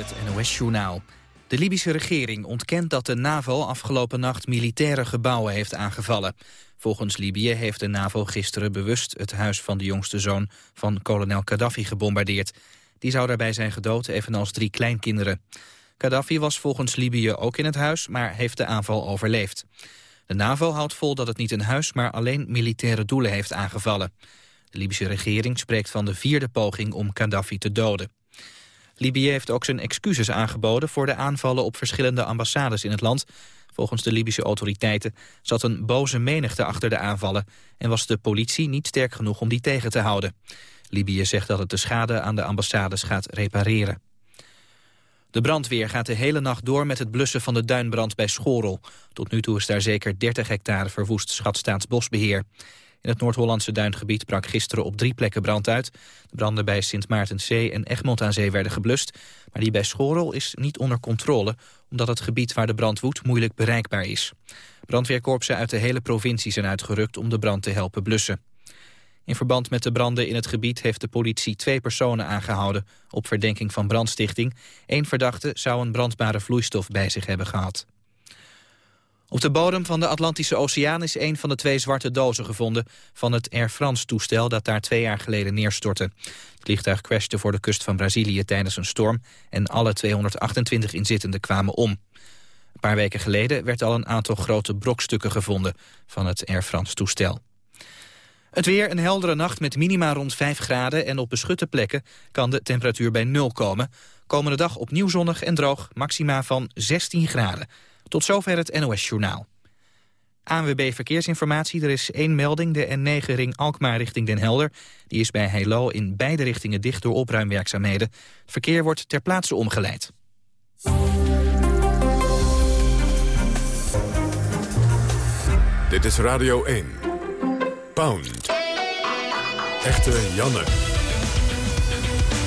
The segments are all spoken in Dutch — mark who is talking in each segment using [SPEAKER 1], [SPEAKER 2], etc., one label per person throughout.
[SPEAKER 1] het NOS-journaal. De Libische regering ontkent dat de NAVO afgelopen nacht militaire gebouwen heeft aangevallen. Volgens Libië heeft de NAVO gisteren bewust het huis van de jongste zoon van kolonel Gaddafi gebombardeerd. Die zou daarbij zijn gedood, evenals drie kleinkinderen. Gaddafi was volgens Libië ook in het huis, maar heeft de aanval overleefd. De NAVO houdt vol dat het niet een huis, maar alleen militaire doelen heeft aangevallen. De Libische regering spreekt van de vierde poging om Gaddafi te doden. Libië heeft ook zijn excuses aangeboden voor de aanvallen op verschillende ambassades in het land. Volgens de Libische autoriteiten zat een boze menigte achter de aanvallen en was de politie niet sterk genoeg om die tegen te houden. Libië zegt dat het de schade aan de ambassades gaat repareren. De brandweer gaat de hele nacht door met het blussen van de duinbrand bij Schorel. Tot nu toe is daar zeker 30 hectare verwoest, schat Staatsbosbeheer. In het Noord-Hollandse duingebied brak gisteren op drie plekken brand uit. De branden bij Sint Maartenzee en Egmond aan Zee werden geblust. Maar die bij Schorel is niet onder controle... omdat het gebied waar de brand woedt moeilijk bereikbaar is. Brandweerkorpsen uit de hele provincie zijn uitgerukt om de brand te helpen blussen. In verband met de branden in het gebied heeft de politie twee personen aangehouden... op verdenking van brandstichting. Eén verdachte zou een brandbare vloeistof bij zich hebben gehad. Op de bodem van de Atlantische Oceaan is een van de twee zwarte dozen gevonden van het Air France-toestel dat daar twee jaar geleden neerstortte. Het vliegtuig crashte voor de kust van Brazilië tijdens een storm en alle 228 inzittenden kwamen om. Een paar weken geleden werd al een aantal grote brokstukken gevonden van het Air France-toestel. Het weer een heldere nacht met minima rond 5 graden en op beschutte plekken kan de temperatuur bij nul komen. Komende dag opnieuw zonnig en droog, maxima van 16 graden. Tot zover het NOS-journaal. ANWB Verkeersinformatie. Er is één melding, de N9-ring Alkmaar richting Den Helder. Die is bij Heilo in beide richtingen dicht door opruimwerkzaamheden. Verkeer wordt ter plaatse omgeleid.
[SPEAKER 2] Dit is Radio 1. Pound. Echte Janne.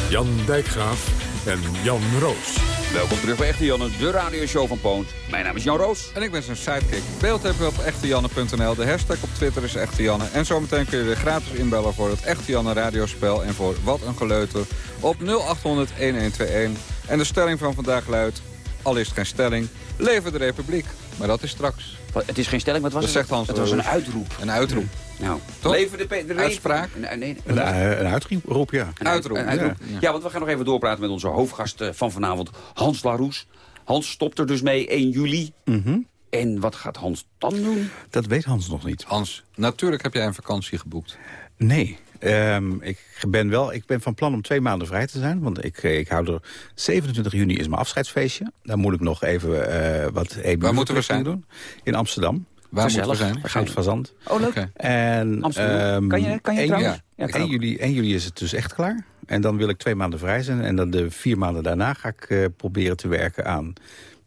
[SPEAKER 2] Jan Dijkgraaf en Jan Roos.
[SPEAKER 3] Welkom terug bij Echte Janne, de radioshow van Poont. Mijn naam is Jan Roos.
[SPEAKER 4] En ik ben zijn sidekick. Beeld hebben we op echtejanne.nl. De hashtag op Twitter is Echte Janne. En zometeen kun je weer gratis inbellen voor het Echte Janne radiospel. En voor Wat een Geleuter op 0800 1121. En de stelling van vandaag luidt, al is het geen stelling, leven de republiek. Maar dat is straks.
[SPEAKER 3] Wat, Het is geen stelling, wat was
[SPEAKER 4] Dat
[SPEAKER 3] het?
[SPEAKER 4] zegt Hans
[SPEAKER 3] het was een uitroep.
[SPEAKER 4] Een uitroep.
[SPEAKER 3] Nou,
[SPEAKER 4] Toch?
[SPEAKER 3] leven de, de
[SPEAKER 4] Uitspraak?
[SPEAKER 3] Nee, nee,
[SPEAKER 5] Een, eh, een uitroep, ja.
[SPEAKER 3] Een
[SPEAKER 4] Uitroep,
[SPEAKER 3] Een uitroep.
[SPEAKER 4] ja.
[SPEAKER 3] Ja. want we gaan nog even doorpraten met onze hoofdgast eh, van vanavond, Hans Laroes. Hans stopt er dus mee 1 juli.
[SPEAKER 4] Mhm.
[SPEAKER 3] En wat gaat Hans dan doen?
[SPEAKER 5] Dat weet Hans nog niet.
[SPEAKER 4] Hans, natuurlijk heb jij een vakantie geboekt.
[SPEAKER 5] Nee. Ehm, ik, ben wel, ik ben van plan om twee maanden vrij te zijn. Want ik, eh, ik hou er... 27 juni is mijn afscheidsfeestje. Daar moet ik nog even eh, wat EBU
[SPEAKER 4] Waar moeten we zijn?
[SPEAKER 5] doen. In Amsterdam.
[SPEAKER 4] Waar
[SPEAKER 3] Gezellig.
[SPEAKER 4] moeten we zijn?
[SPEAKER 5] Goud Fazant.
[SPEAKER 3] Oh, leuk.
[SPEAKER 4] Oké.
[SPEAKER 5] En,
[SPEAKER 3] Amsterdam.
[SPEAKER 5] ehm,
[SPEAKER 3] Kan je- kan je
[SPEAKER 5] 1
[SPEAKER 3] trouwens?
[SPEAKER 5] juli-
[SPEAKER 3] Ja, kan
[SPEAKER 5] 1
[SPEAKER 3] ook.
[SPEAKER 5] juli, 1 juli is het dus echt klaar. En dan wil ik twee maanden vrij zijn. En dan de vier maanden daarna ga ik eh, proberen te werken aan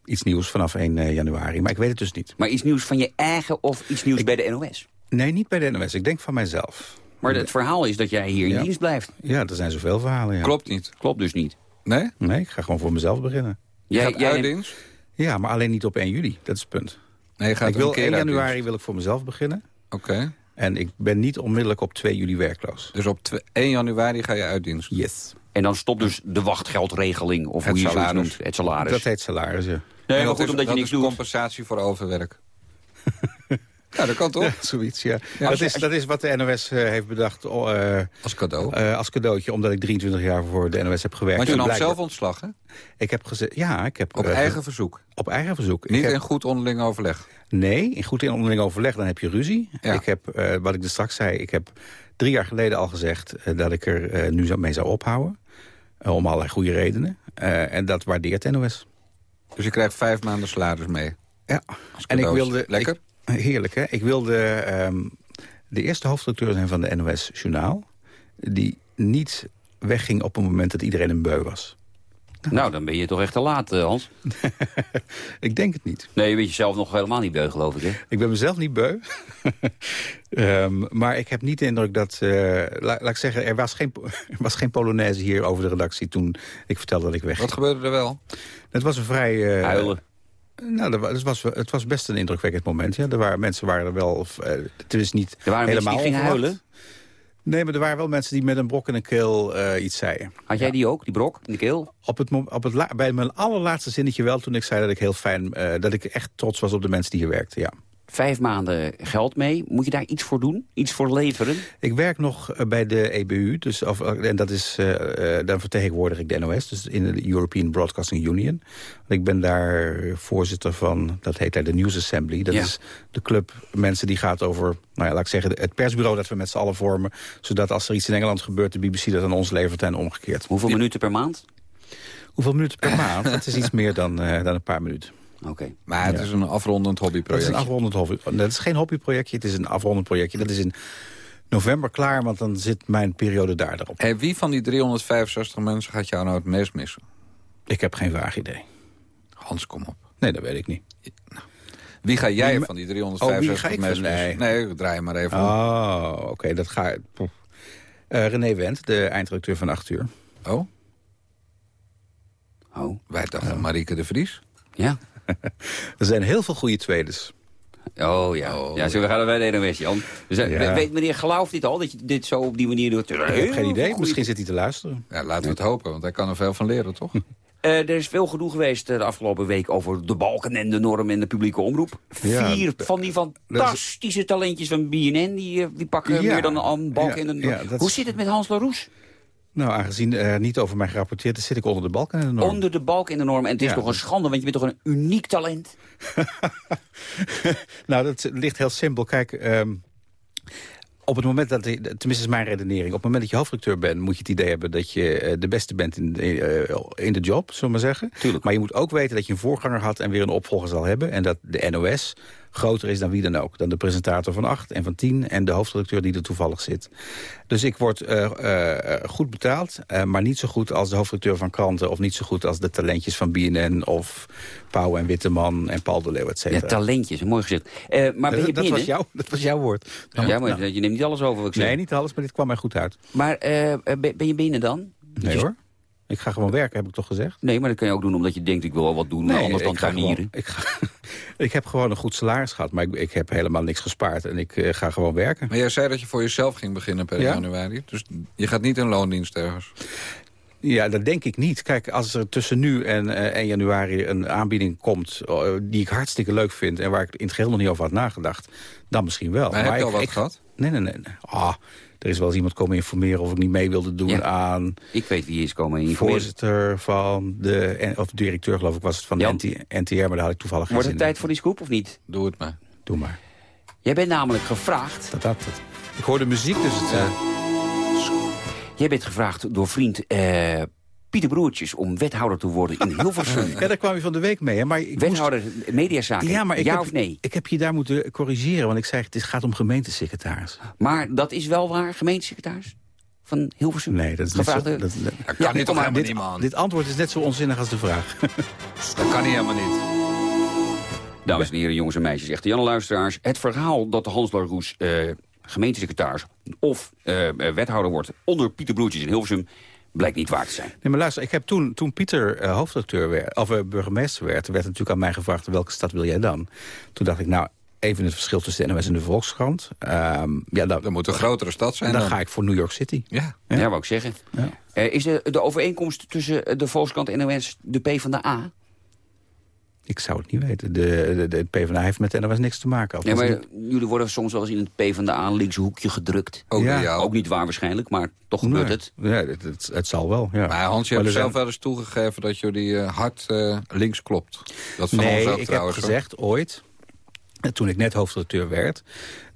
[SPEAKER 5] iets nieuws vanaf 1 eh, januari. Maar ik weet het dus niet.
[SPEAKER 3] Maar iets nieuws van je eigen of iets nieuws bij de NOS?
[SPEAKER 5] Nee, niet bij de NOS. Ik denk van mijzelf.
[SPEAKER 3] Maar het verhaal is dat jij hier in
[SPEAKER 5] Ja.
[SPEAKER 3] dienst blijft.
[SPEAKER 5] Ja, er zijn zoveel verhalen. Ja.
[SPEAKER 4] Klopt niet.
[SPEAKER 3] Klopt dus niet.
[SPEAKER 4] Nee?
[SPEAKER 5] Nee, ik ga gewoon voor mezelf beginnen.
[SPEAKER 4] Je
[SPEAKER 3] Jij,
[SPEAKER 4] gaat
[SPEAKER 3] jij
[SPEAKER 4] dienst?
[SPEAKER 5] Ja, maar alleen niet op 1 juli. Dat is het punt.
[SPEAKER 4] Nee, je gaat
[SPEAKER 5] ik wil
[SPEAKER 4] een keer
[SPEAKER 5] 1
[SPEAKER 4] uit
[SPEAKER 5] januari
[SPEAKER 4] dienst.
[SPEAKER 5] wil ik voor mezelf beginnen.
[SPEAKER 4] Oké.
[SPEAKER 5] En ik ben niet onmiddellijk op 2 juli werkloos.
[SPEAKER 4] Dus op twe- 1 januari ga je uit dienst.
[SPEAKER 5] Yes.
[SPEAKER 3] En dan stopt dus de wachtgeldregeling, of
[SPEAKER 4] Het
[SPEAKER 3] hoe je
[SPEAKER 4] salaris.
[SPEAKER 3] noemt. Het salaris.
[SPEAKER 5] Dat heet salaris, ja.
[SPEAKER 3] nee, maar
[SPEAKER 4] dat
[SPEAKER 3] goed,
[SPEAKER 4] is,
[SPEAKER 3] omdat je niks doet.
[SPEAKER 4] compensatie voor overwerk. ja, dat kan toch?
[SPEAKER 5] Zoiets, ja.
[SPEAKER 4] Ja,
[SPEAKER 5] dat, is, dat is wat de NOS eh, heeft bedacht eh,
[SPEAKER 4] Als cadeau.
[SPEAKER 5] eh, als cadeautje... omdat ik 23 jaar voor de NOS heb gewerkt.
[SPEAKER 4] Want je nam zelf ontslag, hè?
[SPEAKER 5] Ik heb gezegd... Ja, ik heb...
[SPEAKER 4] Op eigen verzoek.
[SPEAKER 5] Op eigen verzoek.
[SPEAKER 4] Niet
[SPEAKER 5] heb-
[SPEAKER 4] in goed onderling overleg.
[SPEAKER 5] Nee, in goed in onderling overleg, dan heb je ruzie.
[SPEAKER 4] Ja.
[SPEAKER 5] Ik heb, wat ik er straks zei, ik heb drie jaar geleden al gezegd... dat ik er nu mee zou ophouden. Om allerlei goede redenen. En dat waardeert de NOS.
[SPEAKER 4] Dus je krijgt vijf maanden salaris mee.
[SPEAKER 5] Ja. En ik wilde...
[SPEAKER 4] Lekker?
[SPEAKER 5] ik- heerlijk, hè? Ik wilde ehm, de eerste hoofdredacteur zijn van de NOS Journaal... die niet wegging op het moment dat iedereen een beu was.
[SPEAKER 3] Nou, dan ben je toch echt te laat, eh, Hans.
[SPEAKER 5] Ik denk het niet.
[SPEAKER 3] Nee, je bent jezelf nog helemaal niet beu, geloof ik, hè?
[SPEAKER 5] Ik ben mezelf niet beu. Ehm, maar ik heb niet de indruk dat... eh, la- laat ik zeggen, er was, geen, er was geen Polonaise hier over de redactie... toen ik vertelde dat ik weg.
[SPEAKER 4] Wat gebeurde er wel?
[SPEAKER 5] Het was een vrij... eh,
[SPEAKER 3] Huilen.
[SPEAKER 5] Nou, dat was, het was best een indrukwekkend moment. Ja. Er waren, mensen waren er wel... eh, het is niet
[SPEAKER 3] Er waren mensen
[SPEAKER 5] helemaal
[SPEAKER 3] die gingen huilen.
[SPEAKER 5] Nee, maar er waren wel mensen die met een brok in de keel eh, iets zeiden.
[SPEAKER 3] Had jij die ook, die brok in de keel?
[SPEAKER 5] Op het, op het bij mijn allerlaatste zinnetje wel toen ik zei dat ik heel fijn... eh, dat ik echt trots was op de mensen die hier werkten, ja.
[SPEAKER 3] Vijf maanden geld mee. Moet je daar iets voor doen? Iets voor leveren?
[SPEAKER 5] Ik werk nog eh, bij de EBU, dus, of, eh, en dat is, eh, dan vertegenwoordig ik de NOS, dus in de European Broadcasting Union. Ik ben daar voorzitter van, dat heet daar de News Assembly. Dat
[SPEAKER 3] Ja.
[SPEAKER 5] is de club mensen die gaat over, nou ja, laat ik zeggen, het persbureau dat we met z'n allen vormen. Zodat als er iets in Engeland gebeurt, de BBC dat aan ons levert en omgekeerd.
[SPEAKER 3] Hoeveel minuten per maand?
[SPEAKER 5] Hoeveel minuten per maand? Dat is iets meer dan, dan een paar minuten.
[SPEAKER 3] Oké.
[SPEAKER 4] Maar het is een afrondend
[SPEAKER 5] Dat is
[SPEAKER 4] hobbyproject.
[SPEAKER 5] een afrondend hobby. Dat is geen hobbyprojectje, het is een afrondend projectje. Dat is in november klaar, want dan zit mijn periode daar erop.
[SPEAKER 4] Hey, wie van die 365 mensen gaat jou nou het meest missen?
[SPEAKER 5] Ik heb geen vaag idee.
[SPEAKER 4] Hans, kom op.
[SPEAKER 5] Nee, dat weet ik niet.
[SPEAKER 4] Wie ga jij van die
[SPEAKER 5] Oh, wie
[SPEAKER 4] 365
[SPEAKER 5] ga ik
[SPEAKER 4] meest
[SPEAKER 5] van-
[SPEAKER 4] missen?
[SPEAKER 5] nee.
[SPEAKER 4] Nee, draai maar even.
[SPEAKER 5] Oh, oké, dat ga poeh. Eh, René Wendt, de eindredacteur van 8 uur.
[SPEAKER 4] Oh,
[SPEAKER 3] Oh,
[SPEAKER 4] wij dachten Marieke de Vries.
[SPEAKER 3] ja.
[SPEAKER 5] Er zijn heel veel goede tweedes.
[SPEAKER 3] Oh ja.
[SPEAKER 4] Oh,
[SPEAKER 3] ja, zo we gaan er bij de NOS, Jan. Dus,
[SPEAKER 5] Ja.
[SPEAKER 3] Weet meneer Geloof dit al, dat je dit zo op die manier doet?
[SPEAKER 5] Ik heb geen idee, misschien zit hij te luisteren.
[SPEAKER 4] Ja, laten we het hopen, want hij kan er veel van leren, toch?
[SPEAKER 3] Eh, er is veel gedoe geweest eh, de afgelopen week over de balken en de norm en de publieke omroep.
[SPEAKER 5] Ja,
[SPEAKER 3] Vier van die fantastische talentjes van BNN, die, eh, die pakken
[SPEAKER 5] Ja,
[SPEAKER 3] meer dan een balk
[SPEAKER 5] ja,
[SPEAKER 3] en een
[SPEAKER 5] ja,
[SPEAKER 3] norm. Hoe zit het met Hans Laroes?
[SPEAKER 5] Nou, aangezien er niet over mij gerapporteerd is, zit ik onder de balken en de norm.
[SPEAKER 3] Onder de balk en de norm. En het is
[SPEAKER 5] Ja.
[SPEAKER 3] toch een schande, want je bent toch een uniek talent?
[SPEAKER 5] nou, dat ligt heel simpel. Kijk, ehm, op het moment dat, tenminste is mijn redenering... op het moment dat je hoofdredacteur bent... moet je het idee hebben dat je eh, de beste bent in, eh, in de job, zullen we maar zeggen.
[SPEAKER 3] Tuurlijk.
[SPEAKER 5] Maar je moet ook weten dat je een voorganger had... en weer een opvolger zal hebben. En dat de NOS groter is dan wie dan ook. Dan de presentator van 8 en van 10 en de hoofdredacteur die er toevallig zit. Dus ik word eh, eh, goed betaald, eh, maar niet zo goed als de hoofdredacteur van kranten... of niet zo goed als de talentjes van BNN of Pauw en Witteman en Paul de Leeuw, et
[SPEAKER 3] Ja,
[SPEAKER 5] cetera.
[SPEAKER 3] talentjes, mooi gezegd. Maar ben je
[SPEAKER 5] dat,
[SPEAKER 3] binnen?
[SPEAKER 5] was jouw, dat was jouw woord. Nou,
[SPEAKER 3] Ja, maar
[SPEAKER 5] nou,
[SPEAKER 3] je neemt niet alles over wat ik zeg.
[SPEAKER 5] nee, niet alles, maar dit kwam mij goed uit.
[SPEAKER 3] Maar ben je binnen dan?
[SPEAKER 5] Nee hoor. Ik ga gewoon werken, heb ik toch gezegd?
[SPEAKER 3] Nee, maar dat kan je ook doen omdat je denkt, ik wil wel wat doen, maar anders dan tuinieren.
[SPEAKER 5] ik, ga, ik heb gewoon een goed salaris gehad, maar ik, ik heb helemaal niks gespaard. En ik eh, ga gewoon werken.
[SPEAKER 4] Maar jij zei dat je voor jezelf ging beginnen per
[SPEAKER 5] Ja.
[SPEAKER 4] januari. Dus je gaat niet in loondienst ergens.
[SPEAKER 5] Ja, dat denk ik niet. Kijk, als er tussen nu en eh 1 januari een aanbieding komt... eh, die ik hartstikke leuk vind en waar ik in het geheel nog niet over had nagedacht... dan misschien wel.
[SPEAKER 4] Maar, heb je
[SPEAKER 5] ik,
[SPEAKER 4] al wat
[SPEAKER 5] ik-
[SPEAKER 4] gehad?
[SPEAKER 5] Nee, nee, nee. nee. Ah, er is wel eens iemand komen informeren of ik niet mee wilde doen
[SPEAKER 3] Ja.
[SPEAKER 5] aan...
[SPEAKER 3] Ik weet wie is komen informeren.
[SPEAKER 5] voorzitter van de... of directeur geloof ik was het van de
[SPEAKER 3] Jan?
[SPEAKER 5] NTR... maar daar had ik toevallig geen
[SPEAKER 3] Wordt het tijd
[SPEAKER 5] in.
[SPEAKER 3] voor die scoop of niet?
[SPEAKER 4] Doe het maar.
[SPEAKER 5] Doe maar.
[SPEAKER 3] Jij bent namelijk gevraagd...
[SPEAKER 5] Dat, dat, dat. Ik hoorde muziek, dus het... eh,
[SPEAKER 3] Jij bent gevraagd door vriend eh, Pieter Broertjes om wethouder te worden in Hilversum.
[SPEAKER 5] ja, daar kwam je van de week mee. Hè? Maar ik moest-
[SPEAKER 3] wethouder mediazaken,
[SPEAKER 5] Ja, maar ik
[SPEAKER 3] ja
[SPEAKER 5] heb,
[SPEAKER 3] of nee?
[SPEAKER 5] Ik heb je daar moeten corrigeren, want ik zei het is- gaat om gemeentesecretaris.
[SPEAKER 3] Maar dat is wel waar, gemeentesecretaris van Hilversum?
[SPEAKER 5] Nee, dat is zo,
[SPEAKER 3] Gevraagd,
[SPEAKER 5] dat, dat-
[SPEAKER 4] Dat kan
[SPEAKER 3] Ja,
[SPEAKER 4] niet helemaal
[SPEAKER 5] dit,
[SPEAKER 4] niet, man.
[SPEAKER 5] dit antwoord is net zo onzinnig als de vraag.
[SPEAKER 4] Dat kan niet helemaal niet.
[SPEAKER 3] Dames en heren, jongens en meisjes, echte Janne luisteraars. Het verhaal dat de Hans Laroes eh gemeentesecretaris of eh, eh, wethouder wordt onder Pieter Broertjes in Hilversum blijkt niet waar te zijn.
[SPEAKER 5] Nee, maar luister, ik heb toen, toen Pieter eh, hoofdredacteur werd, of eh, burgemeester werd, werd natuurlijk aan mij gevraagd welke stad wil jij dan? Toen dacht ik, nou, even het verschil tussen de NOS en de Volkskrant. Ehm, ja, dan,
[SPEAKER 4] moet een grotere stad zijn
[SPEAKER 5] dan
[SPEAKER 4] dan.
[SPEAKER 5] ga ik voor New York City.
[SPEAKER 4] Ja.
[SPEAKER 3] Ja, wou ik zeggen.
[SPEAKER 5] Ja.
[SPEAKER 3] Eh, is de, de overeenkomst tussen de Volkskrant en NOS de P van de A?
[SPEAKER 5] Ik zou het niet weten. De, de, de PvdA heeft met de NOS niks te maken.
[SPEAKER 3] Nee, maar jullie worden soms wel eens in het P van de A linkse hoekje gedrukt.
[SPEAKER 4] Ook
[SPEAKER 5] Ja.
[SPEAKER 3] Ook niet waar waarschijnlijk, maar toch gebeurt
[SPEAKER 5] nee.
[SPEAKER 3] het.
[SPEAKER 5] Ja, het, het, het zal wel, ja.
[SPEAKER 4] Maar Hans, je
[SPEAKER 5] Maar
[SPEAKER 4] hebt zelf
[SPEAKER 5] zijn-
[SPEAKER 4] wel eens toegegeven dat jullie eh, hard eh, links klopt. Dat van
[SPEAKER 5] nee,
[SPEAKER 4] ons ook
[SPEAKER 5] ik
[SPEAKER 4] trouwens.
[SPEAKER 5] heb
[SPEAKER 4] hoor.
[SPEAKER 5] gezegd ooit, eh, toen ik net hoofdredacteur werd...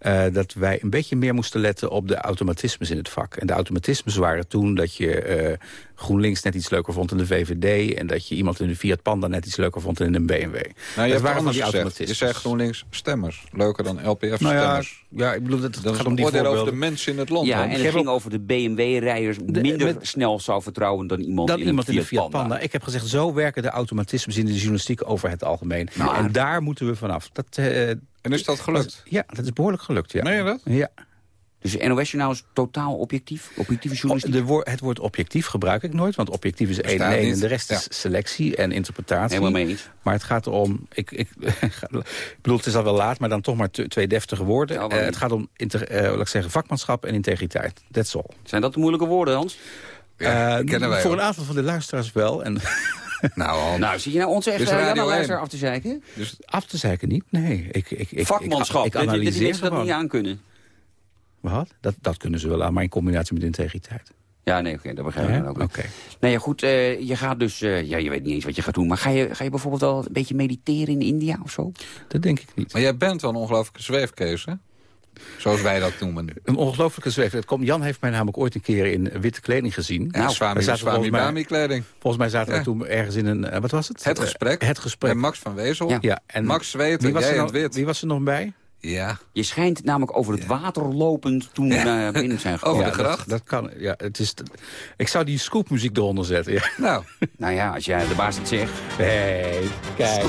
[SPEAKER 5] eh, dat wij een beetje meer moesten letten op de automatismes in het vak. En de automatismes waren toen dat je eh, GroenLinks net iets leuker vond dan de VVD... en dat je iemand in een Fiat Panda net iets leuker vond dan in een BMW.
[SPEAKER 4] Nou, je
[SPEAKER 5] dat waren
[SPEAKER 4] anders
[SPEAKER 5] die
[SPEAKER 4] gezegd. Je
[SPEAKER 5] automatismes.
[SPEAKER 4] zei GroenLinks stemmers. Leuker dan LPF
[SPEAKER 5] Nou ja,
[SPEAKER 4] stemmers.
[SPEAKER 5] ja, ik bedoel, dat, het
[SPEAKER 4] Dat
[SPEAKER 5] gaat om die
[SPEAKER 4] oordeel over de
[SPEAKER 5] voorbeelden.
[SPEAKER 4] mensen in het land.
[SPEAKER 3] Ja, en
[SPEAKER 5] Ik
[SPEAKER 3] het ging over de BMW-rijders minder
[SPEAKER 5] met-
[SPEAKER 3] snel zou vertrouwen dan iemand,
[SPEAKER 5] dan
[SPEAKER 3] in,
[SPEAKER 5] iemand
[SPEAKER 3] een
[SPEAKER 5] in de
[SPEAKER 3] Fiat
[SPEAKER 5] Fiat Panda. Ik heb gezegd, zo werken de automatismes in de journalistiek over het algemeen.
[SPEAKER 3] Maar-
[SPEAKER 5] en daar moeten we vanaf. Dat, eh,
[SPEAKER 4] En is dat gelukt?
[SPEAKER 5] ja, dat is behoorlijk gelukt, ja.
[SPEAKER 4] Meen je dat?
[SPEAKER 5] Ja.
[SPEAKER 3] Dus NOS-journaal is totaal objectief? Objectieve journalistiek?
[SPEAKER 5] De woor- het woord objectief gebruik ik nooit, want objectief is één en één en de rest is selectie en interpretatie.
[SPEAKER 3] Helemaal mee eens.
[SPEAKER 5] Maar het gaat erom, ik, ik, ik bedoel het is al wel laat, maar dan toch maar twee deftige woorden.
[SPEAKER 3] Ja,
[SPEAKER 5] Eh, het gaat om inter- eh, laat ik zeggen, vakmanschap en integriteit. That's all.
[SPEAKER 3] Zijn dat de moeilijke woorden, Hans?
[SPEAKER 4] Ja,
[SPEAKER 5] Eh,
[SPEAKER 4] die kennen wij
[SPEAKER 5] voor
[SPEAKER 4] ook.
[SPEAKER 5] een aantal van de luisteraars wel. En
[SPEAKER 4] Nou.
[SPEAKER 3] Nou, zie je nou onze echte
[SPEAKER 4] Dit is Radio
[SPEAKER 3] Janne luisteraar
[SPEAKER 4] 1.
[SPEAKER 3] af te zeiken?
[SPEAKER 4] dus
[SPEAKER 5] af te zeiken niet, nee. Ik, ik, ik,
[SPEAKER 3] Vakmanschap,
[SPEAKER 5] Ik, ik
[SPEAKER 3] dat, dat
[SPEAKER 5] analyseer
[SPEAKER 3] mensen dat
[SPEAKER 5] gewoon.
[SPEAKER 3] niet aan kunnen.
[SPEAKER 5] Wat? Dat, dat kunnen ze wel aan, maar in combinatie met integriteit.
[SPEAKER 3] Ja, nee, oké, dat begrijp ik
[SPEAKER 5] Ja?
[SPEAKER 3] ook.
[SPEAKER 5] Oké.
[SPEAKER 3] Nee, ja, goed, eh, je gaat dus... eh, ja, je weet niet eens wat je gaat doen. Maar ga je, ga je bijvoorbeeld wel een beetje mediteren in India of zo?
[SPEAKER 5] Dat denk ik niet.
[SPEAKER 4] Maar jij bent wel een ongelooflijke zweefkees, hè? Zoals wij dat noemen.
[SPEAKER 5] Een ongelooflijke zweef. Komt- Jan heeft mij namelijk ooit een keer in witte kleding gezien.
[SPEAKER 4] Ja, Swami,
[SPEAKER 5] daar zaten
[SPEAKER 4] Swami
[SPEAKER 5] volgens mij-
[SPEAKER 4] Bami kleding.
[SPEAKER 5] Volgens mij zaten
[SPEAKER 4] Ja.
[SPEAKER 5] we toen ergens in een... eh, wat was het?
[SPEAKER 4] Het
[SPEAKER 5] Eh,
[SPEAKER 4] gesprek.
[SPEAKER 5] het gesprek.
[SPEAKER 4] En Max van Wezel.
[SPEAKER 3] Ja.
[SPEAKER 5] ja, en
[SPEAKER 4] Max Zweten,
[SPEAKER 5] wie was,
[SPEAKER 4] jij
[SPEAKER 5] er
[SPEAKER 4] in
[SPEAKER 5] nog,
[SPEAKER 4] het wit.
[SPEAKER 5] wie was er nog bij?
[SPEAKER 4] Ja.
[SPEAKER 3] Je schijnt namelijk over het water lopend toen
[SPEAKER 4] Ja.
[SPEAKER 3] naar binnen zijn gekomen.
[SPEAKER 4] Over de gracht?
[SPEAKER 5] Dat, dat kan. Ja, het is, ik zou die scoopmuziek eronder zetten. Ja.
[SPEAKER 4] Nou,
[SPEAKER 3] Nou ja, als jij de baas het zegt.
[SPEAKER 5] Hey, kijk.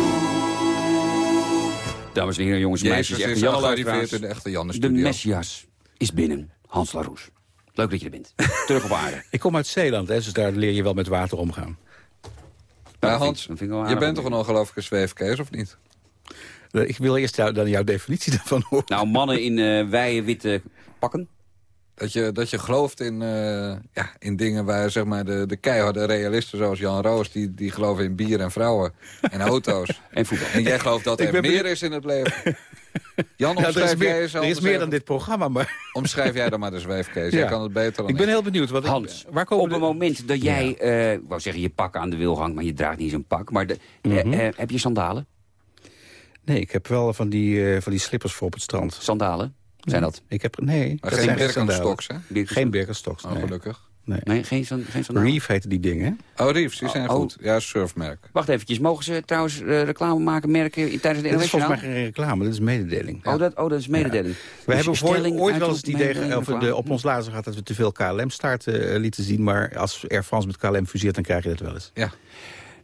[SPEAKER 3] Dames en heren, jongens en
[SPEAKER 4] Jezus
[SPEAKER 3] meisjes. Echte
[SPEAKER 4] is gearriveerd in de echte Janne
[SPEAKER 3] De
[SPEAKER 4] studio.
[SPEAKER 3] Messias is binnen. Hans Laroes. Leuk dat je er bent. Terug op aarde.
[SPEAKER 5] Ik kom uit Zeeland, hè, dus daar leer je wel met water omgaan.
[SPEAKER 3] Vind
[SPEAKER 4] Hans,
[SPEAKER 3] ik- dat vind ik wel
[SPEAKER 4] je bent toch een ongelooflijke zweefkees, of niet?
[SPEAKER 5] Eh, Ik wil eerst jou, dan jouw definitie daarvan horen.
[SPEAKER 3] Nou, mannen in eh wijde witte pakken.
[SPEAKER 4] Dat je, dat je gelooft in, eh, ja, in dingen waar zeg maar, de, de keiharde realisten zoals Jan Roos... Die, die geloven in bier en vrouwen en auto's.
[SPEAKER 3] En voetbal.
[SPEAKER 4] En jij gelooft dat
[SPEAKER 5] Ik
[SPEAKER 4] er meer
[SPEAKER 5] benieuwd-
[SPEAKER 4] is in het leven. Jan,
[SPEAKER 5] Ja, er is
[SPEAKER 4] omschrijf, jij jezelf
[SPEAKER 5] er is
[SPEAKER 4] eens
[SPEAKER 5] meer dan dit programma, maar
[SPEAKER 4] omschrijf jij dan maar de zweefkees.
[SPEAKER 5] Ja.
[SPEAKER 4] Jij kan het beter dan
[SPEAKER 5] ik ben heel benieuwd. Wat ik-
[SPEAKER 3] Hans,
[SPEAKER 5] waar komen
[SPEAKER 3] op
[SPEAKER 5] de-
[SPEAKER 3] het moment dat jij, eh, ik wou zeggen je pak aan de wil hangt, maar je draagt niet zo'n pak. Maar de, eh,
[SPEAKER 5] Mhm.
[SPEAKER 3] eh, heb je sandalen?
[SPEAKER 5] Nee, ik heb wel van die, eh, van die slippers voor op het strand.
[SPEAKER 3] Sandalen? Zijn dat?
[SPEAKER 5] Ik heb, nee,
[SPEAKER 4] Maar
[SPEAKER 5] dat
[SPEAKER 4] geen. Birkenstocks, hè?
[SPEAKER 3] Birkenstock?
[SPEAKER 5] Geen Birkenstocks,
[SPEAKER 4] Oh,
[SPEAKER 5] nee.
[SPEAKER 4] gelukkig.
[SPEAKER 5] nee.
[SPEAKER 3] Nee, geen, san- geen sandalen?
[SPEAKER 5] Reef heten die dingen, hè?
[SPEAKER 4] Oh, Reefs, die zijn
[SPEAKER 3] Oh,
[SPEAKER 4] goed. Ja, surfmerk.
[SPEAKER 3] Wacht eventjes, mogen ze trouwens eh, reclame maken, merken tijdens de
[SPEAKER 5] Dit is volgens mij geen reclame, dit is mededeling.
[SPEAKER 3] Oh, dat, oh, dat is mededeling.
[SPEAKER 5] We hebben voor,
[SPEAKER 3] stelling,
[SPEAKER 5] ooit wel eens het idee over de, op ons laatste gehad dat we te veel KLM-staarten lieten zien. Maar als Air France met KLM fuseert, dan krijg je dat wel eens.
[SPEAKER 4] Ja.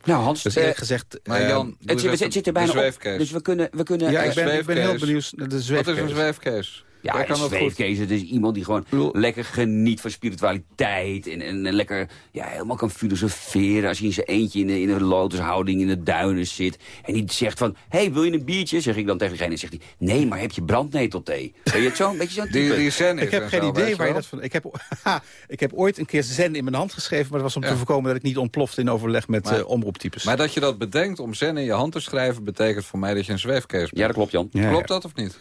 [SPEAKER 3] Nou, Hans,
[SPEAKER 5] Dus
[SPEAKER 3] eh,
[SPEAKER 5] eerlijk gezegd...
[SPEAKER 4] Maar
[SPEAKER 5] eh,
[SPEAKER 4] Jan,
[SPEAKER 3] het, zit- het zit er bijna op. Dus we kunnen... We kunnen
[SPEAKER 5] ja, ik ben, ik ben heel benieuwd naar de
[SPEAKER 4] Wat is een zweefkees?
[SPEAKER 3] Ja,
[SPEAKER 4] kan dat goed.
[SPEAKER 3] het is iemand die gewoon lekker geniet van spiritualiteit. En, en, en lekker ja, helemaal kan filosoferen als hij in zijn eentje in, de, in een lotushouding in de duinen zit. En die zegt van, hé, hey, wil je een biertje? Zeg ik dan tegen degene. En zegt hij, nee, maar heb je brandnetelthee? Ben je het zo? Een beetje zo'n type?
[SPEAKER 4] die zen is
[SPEAKER 5] Ik heb
[SPEAKER 4] en
[SPEAKER 5] geen
[SPEAKER 4] zo,
[SPEAKER 5] idee waar je dat van... Ik heb, ha, ik heb ooit een keer zen in mijn hand geschreven... maar dat was om
[SPEAKER 4] Ja.
[SPEAKER 5] te voorkomen dat ik niet ontplofte in overleg met
[SPEAKER 4] Maar-
[SPEAKER 5] eh, omroeptypes.
[SPEAKER 4] Maar dat je dat bedenkt om zen in je hand te schrijven... betekent voor mij dat je een zweefkees bent.
[SPEAKER 3] Ja, dat klopt, Jan.
[SPEAKER 5] Ja,
[SPEAKER 4] Klopt
[SPEAKER 5] ja.
[SPEAKER 4] dat of niet?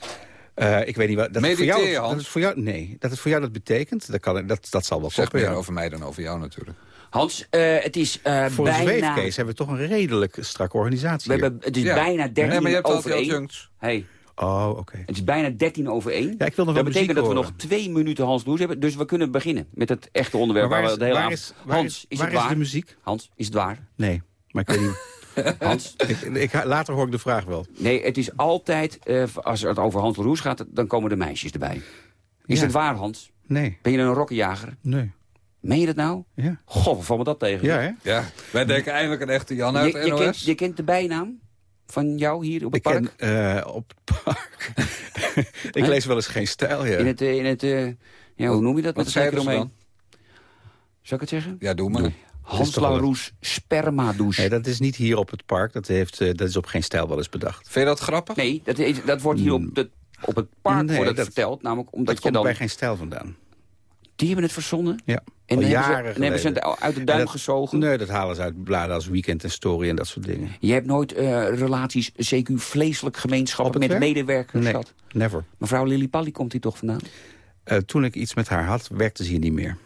[SPEAKER 5] Eh, ik weet niet wat... Dat het voor jou, dat
[SPEAKER 4] Hans.
[SPEAKER 5] het voor jou, nee, dat het voor jou dat betekent, dat, kan, dat, dat zal wel
[SPEAKER 4] Zeg
[SPEAKER 5] kloppen.
[SPEAKER 4] meer
[SPEAKER 5] ja.
[SPEAKER 4] over mij dan over jou natuurlijk.
[SPEAKER 3] Hans, eh, het is eh,
[SPEAKER 5] Voor een
[SPEAKER 3] bijna...
[SPEAKER 5] zweefcase hebben we toch een redelijk strakke organisatie
[SPEAKER 3] We hebben, het is
[SPEAKER 4] Ja.
[SPEAKER 3] bijna 13
[SPEAKER 4] nee, maar je hebt
[SPEAKER 3] over
[SPEAKER 4] altijd
[SPEAKER 3] 1.
[SPEAKER 4] adjuncts.
[SPEAKER 3] Hey,
[SPEAKER 5] Oh, oké.
[SPEAKER 3] het is bijna 13 over 1.
[SPEAKER 5] Ja, ik wil nog wel
[SPEAKER 3] dat betekent dat we nog twee minuten Hans Loes hebben. Dus we kunnen beginnen met het echte onderwerp.
[SPEAKER 5] Maar waar
[SPEAKER 3] waar
[SPEAKER 5] is,
[SPEAKER 3] we de hele
[SPEAKER 5] waar
[SPEAKER 3] avond-
[SPEAKER 5] is, waar
[SPEAKER 3] Hans,
[SPEAKER 5] is,
[SPEAKER 3] is
[SPEAKER 5] waar
[SPEAKER 3] het
[SPEAKER 5] is
[SPEAKER 3] waar?
[SPEAKER 5] de muziek?
[SPEAKER 3] Hans, is het waar?
[SPEAKER 5] Nee, maar ik weet niet.
[SPEAKER 3] Hans?
[SPEAKER 5] ik, ik, later hoor ik de vraag wel.
[SPEAKER 3] Nee, het is altijd, eh, als het over Hans Roes gaat, dan komen de meisjes erbij. Is
[SPEAKER 5] Ja.
[SPEAKER 3] het waar, Hans?
[SPEAKER 5] Nee,
[SPEAKER 3] Ben je een rokkenjager?
[SPEAKER 5] nee.
[SPEAKER 3] Meen je dat nou?
[SPEAKER 5] Ja,
[SPEAKER 3] Goh, wat valt me dat tegen?
[SPEAKER 5] ja hè?
[SPEAKER 4] Ja, wij denken eindelijk een echte Jan uit
[SPEAKER 3] je, je,
[SPEAKER 4] NOS.
[SPEAKER 3] kent, je kent de bijnaam van jou hier op het
[SPEAKER 5] Ik
[SPEAKER 3] park?
[SPEAKER 5] ken eh, op het park. ik lees wel eens geen stijl, ja.
[SPEAKER 3] In het, eh, in het ja, hoe noem je dat?
[SPEAKER 4] Wat
[SPEAKER 3] Met het
[SPEAKER 4] zeiden
[SPEAKER 3] teken
[SPEAKER 4] ze
[SPEAKER 3] eromheen?
[SPEAKER 4] dan?
[SPEAKER 3] Zou ik het zeggen?
[SPEAKER 4] Ja, doe maar.
[SPEAKER 3] Hans Laroes spermadouche.
[SPEAKER 5] Nee, dat is niet hier op het park. Dat, heeft, eh, dat is op geen stijl wel eens bedacht.
[SPEAKER 4] Vind je dat grappig?
[SPEAKER 3] Nee, dat, dat wordt hier op, de, op het park
[SPEAKER 5] Nee,
[SPEAKER 3] wordt
[SPEAKER 5] dat-
[SPEAKER 3] verteld. Namelijk omdat
[SPEAKER 5] Dat
[SPEAKER 3] je
[SPEAKER 5] komt
[SPEAKER 3] dan...
[SPEAKER 5] bij geen stijl vandaan.
[SPEAKER 3] Die hebben het verzonnen.
[SPEAKER 5] Ja,
[SPEAKER 3] En hebben ze,
[SPEAKER 5] jaren
[SPEAKER 3] en hebben ze het uit de duim
[SPEAKER 5] dat-
[SPEAKER 3] gezogen.
[SPEAKER 5] Nee, dat halen ze uit bladen als Weekend en Story en dat soort dingen.
[SPEAKER 3] Je hebt nooit eh, relaties, CQ, vleeselijk gemeenschappen met
[SPEAKER 5] werk?
[SPEAKER 3] medewerkers
[SPEAKER 5] Nee,
[SPEAKER 3] gehad.
[SPEAKER 5] never.
[SPEAKER 3] Mevrouw Lily Palli komt hier toch vandaan?
[SPEAKER 5] Eh, toen ik iets met haar had, werkte ze hier niet meer.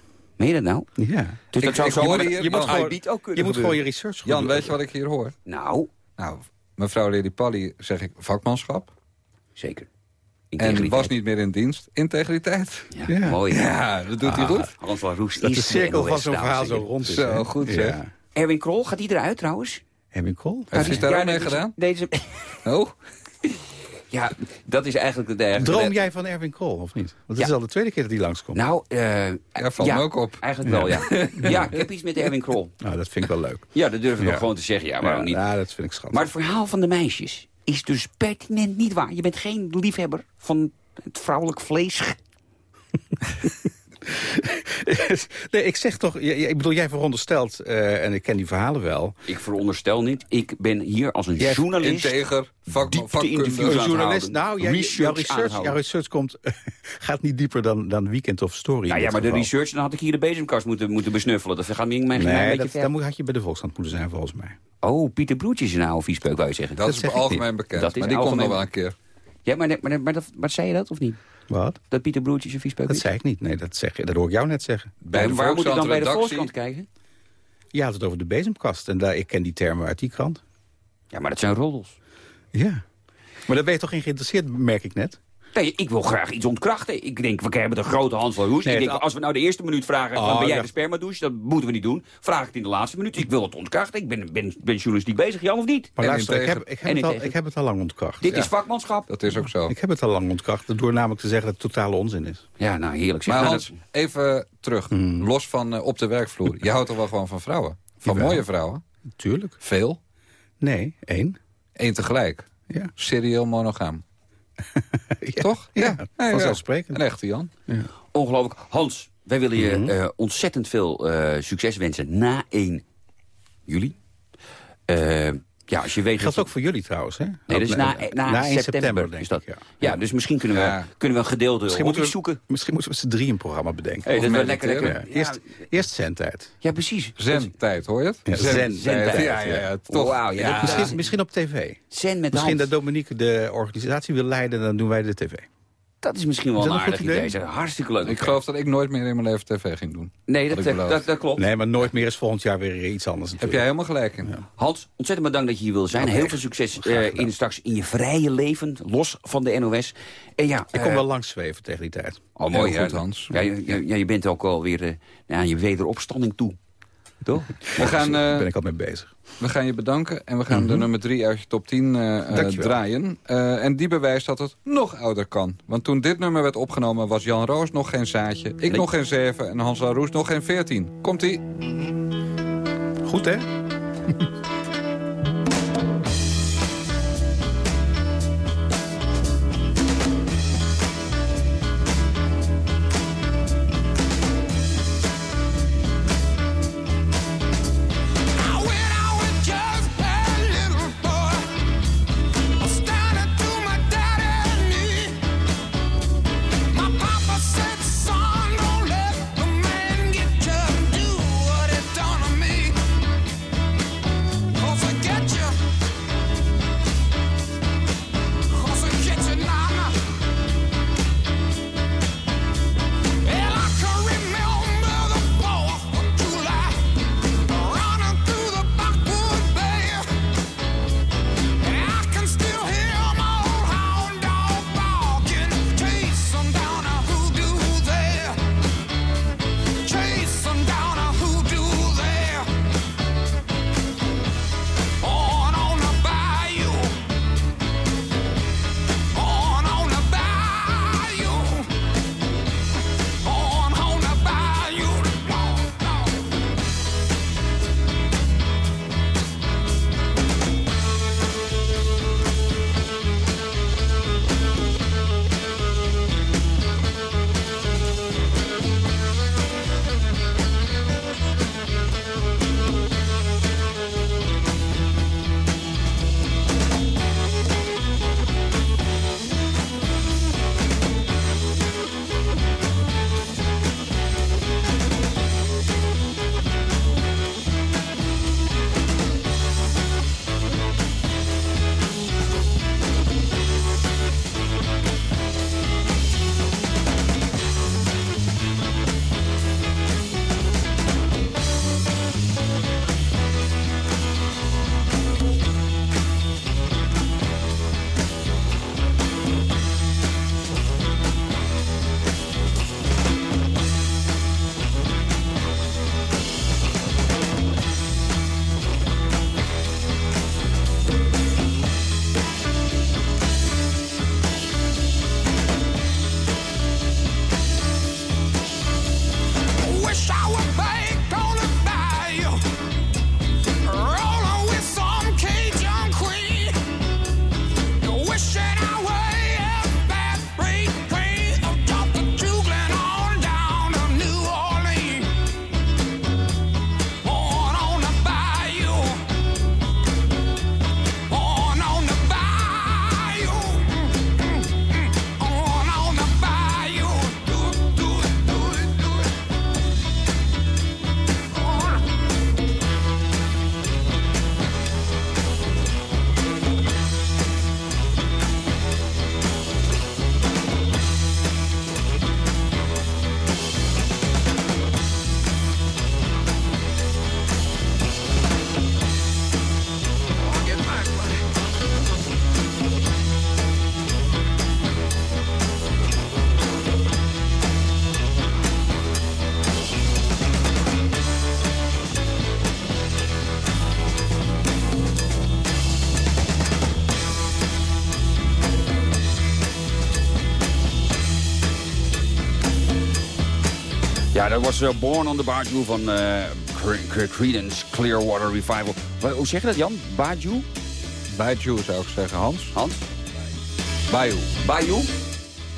[SPEAKER 3] Meen je dat nou?
[SPEAKER 5] Ja.
[SPEAKER 3] Dus
[SPEAKER 4] Ik-
[SPEAKER 3] dat zou
[SPEAKER 4] ik
[SPEAKER 3] zo
[SPEAKER 4] hoorde
[SPEAKER 3] met-
[SPEAKER 4] hier-
[SPEAKER 3] je moet gewoon,
[SPEAKER 4] hij
[SPEAKER 3] ook kunnen
[SPEAKER 5] Je moet gewoon je research goed
[SPEAKER 4] Jan,
[SPEAKER 5] doen.
[SPEAKER 4] weet je wat ik hier hoor?
[SPEAKER 3] Nou,
[SPEAKER 4] Nou, mevrouw Palli zeg ik vakmanschap.
[SPEAKER 3] zeker.
[SPEAKER 4] En was niet meer in dienst. Integriteit.
[SPEAKER 3] Ja,
[SPEAKER 5] Ja.
[SPEAKER 3] mooi.
[SPEAKER 4] Ja, dat doet hij
[SPEAKER 3] Ah,
[SPEAKER 4] goed.
[SPEAKER 3] Hans van Roest
[SPEAKER 5] Dat
[SPEAKER 3] is
[SPEAKER 5] de cirkel van zo'n verhaal zo rond is.
[SPEAKER 4] Zo, goed zeg.
[SPEAKER 5] Ja.
[SPEAKER 3] Erwin Krol, gaat die eruit trouwens?
[SPEAKER 5] Erwin Kool?
[SPEAKER 4] Heeft hij daar mee gedaan?
[SPEAKER 3] Deze,
[SPEAKER 4] Oh,
[SPEAKER 3] ja, dat is eigenlijk de eigenlijk
[SPEAKER 5] Droom jij van Erwin Kool, of niet? Want het
[SPEAKER 3] Ja.
[SPEAKER 5] is al de tweede keer dat hij langskomt.
[SPEAKER 3] Nou, eh
[SPEAKER 4] ja, valt me ook op.
[SPEAKER 3] Eigenlijk wel, ja. Ja, ik heb iets met Erwin Krol.
[SPEAKER 5] Nou, dat vind ik wel leuk.
[SPEAKER 3] Ja, dat durf ik
[SPEAKER 5] Ja.
[SPEAKER 3] nog gewoon te zeggen. Ja, waarom niet?
[SPEAKER 5] Ja, dat vind ik schattig.
[SPEAKER 3] Maar het verhaal van de meisjes is dus pertinent niet waar. Je bent geen liefhebber van het vrouwelijk vlees.
[SPEAKER 5] nee, ik zeg toch... Ik bedoel, jij veronderstelt, eh, en ik ken die verhalen wel...
[SPEAKER 3] Ik veronderstel niet. Ik ben hier als een
[SPEAKER 5] Jij-
[SPEAKER 3] journalist...
[SPEAKER 4] Integer, vak,
[SPEAKER 3] het
[SPEAKER 5] journalist, nou, jij,
[SPEAKER 3] Research
[SPEAKER 5] jouw, research, jouw research komt, gaat niet dieper dan, dan Weekend of Story.
[SPEAKER 3] Ja,
[SPEAKER 5] in
[SPEAKER 3] ja, maar de research, dan had ik hier de bezemkast moeten, moeten besnuffelen. Dat gaat mij mij een
[SPEAKER 5] Nee,
[SPEAKER 3] beetje
[SPEAKER 5] dat,
[SPEAKER 3] ver.
[SPEAKER 5] dan moet, had je bij de Volkskrant moeten zijn, volgens mij.
[SPEAKER 3] Oh, Pieter Broertjes is een oude viespeuk, wou je zeggen.
[SPEAKER 4] Dat,
[SPEAKER 5] Dat
[SPEAKER 4] is
[SPEAKER 5] zeg
[SPEAKER 4] algemeen bekend.
[SPEAKER 3] Dat is
[SPEAKER 4] maar die komt nog wel een keer.
[SPEAKER 3] Ja, maar, maar, maar, dat, maar zei je dat of niet?
[SPEAKER 5] Wat?
[SPEAKER 3] Dat Pieter Broertjes een viespeuk
[SPEAKER 5] Dat
[SPEAKER 3] is?
[SPEAKER 5] zei ik niet. Nee, dat, zeg, je- dat hoor ik jou net zeggen.
[SPEAKER 4] Bij de
[SPEAKER 3] waar moet ik dan bij de Volkskrant kijken?
[SPEAKER 5] Je had het over de bezemkast. En daar, ik ken die termen uit die krant.
[SPEAKER 3] Ja, maar dat zijn roddels.
[SPEAKER 5] Ja. Maar daar ben je toch in geïnteresseerd, merk ik net.
[SPEAKER 3] Nee, ik wil graag iets ontkrachten. Ik denk, we hebben de grote Hans van.
[SPEAKER 5] Nee,
[SPEAKER 3] ik
[SPEAKER 5] het
[SPEAKER 3] denk,
[SPEAKER 5] al-
[SPEAKER 3] als we nou de eerste minuut vragen...
[SPEAKER 5] Oh,
[SPEAKER 3] ben jij
[SPEAKER 5] ja.
[SPEAKER 3] de spermadouche? Dat moeten we niet doen. Vraag ik het in de laatste minuut. Ik wil het ontkrachten. Ik ben, ben, ben journalistiek bezig, Jan, of niet?
[SPEAKER 5] Maar
[SPEAKER 4] En
[SPEAKER 5] luister, ik heb, ik, heb het al, ik heb het al lang ontkracht.
[SPEAKER 3] Dit is vakmanschap.
[SPEAKER 4] Dat is ook zo.
[SPEAKER 5] Ik heb het al lang ontkracht. Door namelijk te zeggen dat het totale onzin is.
[SPEAKER 3] Ja, nou, heerlijk. Zeg.
[SPEAKER 4] Maar
[SPEAKER 3] Nou,
[SPEAKER 4] Hans,
[SPEAKER 3] dat-
[SPEAKER 4] even terug.
[SPEAKER 5] Hmm.
[SPEAKER 4] Los van eh, op de werkvloer. Je houdt toch wel gewoon van vrouwen? Van
[SPEAKER 5] Jawel.
[SPEAKER 4] mooie vrouwen?
[SPEAKER 5] Tuurlijk.
[SPEAKER 4] Veel?
[SPEAKER 5] Nee, één.
[SPEAKER 4] Eén tegelijk.
[SPEAKER 5] Ja.
[SPEAKER 4] Serieel monogaam.
[SPEAKER 5] Ja.
[SPEAKER 4] Toch?
[SPEAKER 5] Ja, vanzelfsprekend.
[SPEAKER 4] Een echte Jan.
[SPEAKER 3] Ongelooflijk. Hans, wij willen je
[SPEAKER 5] Mhm.
[SPEAKER 3] eh, ontzettend veel eh, succes wensen na 1 juli. Eh, ja, als je weet...
[SPEAKER 5] Geldt
[SPEAKER 3] dat-
[SPEAKER 5] ook voor jullie trouwens, hè?
[SPEAKER 3] Nee, dat is na, na,
[SPEAKER 5] 1
[SPEAKER 3] september.
[SPEAKER 5] denk
[SPEAKER 3] is dat.
[SPEAKER 5] ik, ja.
[SPEAKER 3] Ja, dus misschien kunnen we,
[SPEAKER 4] Ja.
[SPEAKER 3] kunnen we een gedeelde
[SPEAKER 5] Misschien moeten, we,
[SPEAKER 3] zoeken.
[SPEAKER 5] misschien moeten we z'n drie een programma bedenken.
[SPEAKER 3] Hey, dat is wel lekker,
[SPEAKER 5] ja, eerst, eerst zendtijd.
[SPEAKER 3] Ja, precies.
[SPEAKER 4] Zen-tijd, hoor je het?
[SPEAKER 5] Ja, zen-
[SPEAKER 3] zendtijd,
[SPEAKER 4] Ja, ja, ja. Toch.
[SPEAKER 3] Ja,
[SPEAKER 5] Misschien, misschien op tv.
[SPEAKER 3] Zen met
[SPEAKER 5] Misschien dat Dominique de organisatie wil leiden, dan doen wij de tv.
[SPEAKER 3] Dat is misschien wel
[SPEAKER 5] Is
[SPEAKER 3] een aardig idee. Hartstikke leuk.
[SPEAKER 4] Ik geloof dat ik nooit meer in mijn leven tv ging doen.
[SPEAKER 3] Nee, dat, dat, dat, klopt.
[SPEAKER 5] Nee, maar nooit meer is volgend jaar weer iets anders
[SPEAKER 4] Heb
[SPEAKER 5] natuurlijk.
[SPEAKER 4] jij helemaal gelijk in.
[SPEAKER 3] Hans, ontzettend bedankt dat je hier wil zijn. Heel veel succes eh, in straks in je vrije leven, los van de NOS. En ja,
[SPEAKER 5] Ik kom
[SPEAKER 3] eh,
[SPEAKER 5] wel langs zweven tegen die tijd.
[SPEAKER 3] Oh, mooi,
[SPEAKER 4] goed? Hans.
[SPEAKER 3] Ja, ja, je bent ook alweer uh, aan je wederopstanding toe. Toch?
[SPEAKER 4] We gaan,
[SPEAKER 5] Daar
[SPEAKER 4] eh,
[SPEAKER 5] ben ik al mee bezig.
[SPEAKER 4] We gaan je bedanken en we gaan de nummer drie uit je top 10 eh, eh, draaien. Eh, en die bewijst dat het nog ouder kan. Want toen dit nummer werd opgenomen was Jan Roos nog geen zaadje. Ik
[SPEAKER 3] Nee.
[SPEAKER 4] nog geen 7 en Hans Roes nog geen 14. Komt-ie?
[SPEAKER 5] Goed, hè?
[SPEAKER 3] Ja, dat was eh, Born on the Bayou van eh, Cre- Cre- Creedence Clearwater Revival. Hoe zeg je dat, Jan? Bayou?
[SPEAKER 4] Baijiu zou ik zeggen, Hans.
[SPEAKER 3] Hans?
[SPEAKER 4] Bayou.
[SPEAKER 3] Bayou?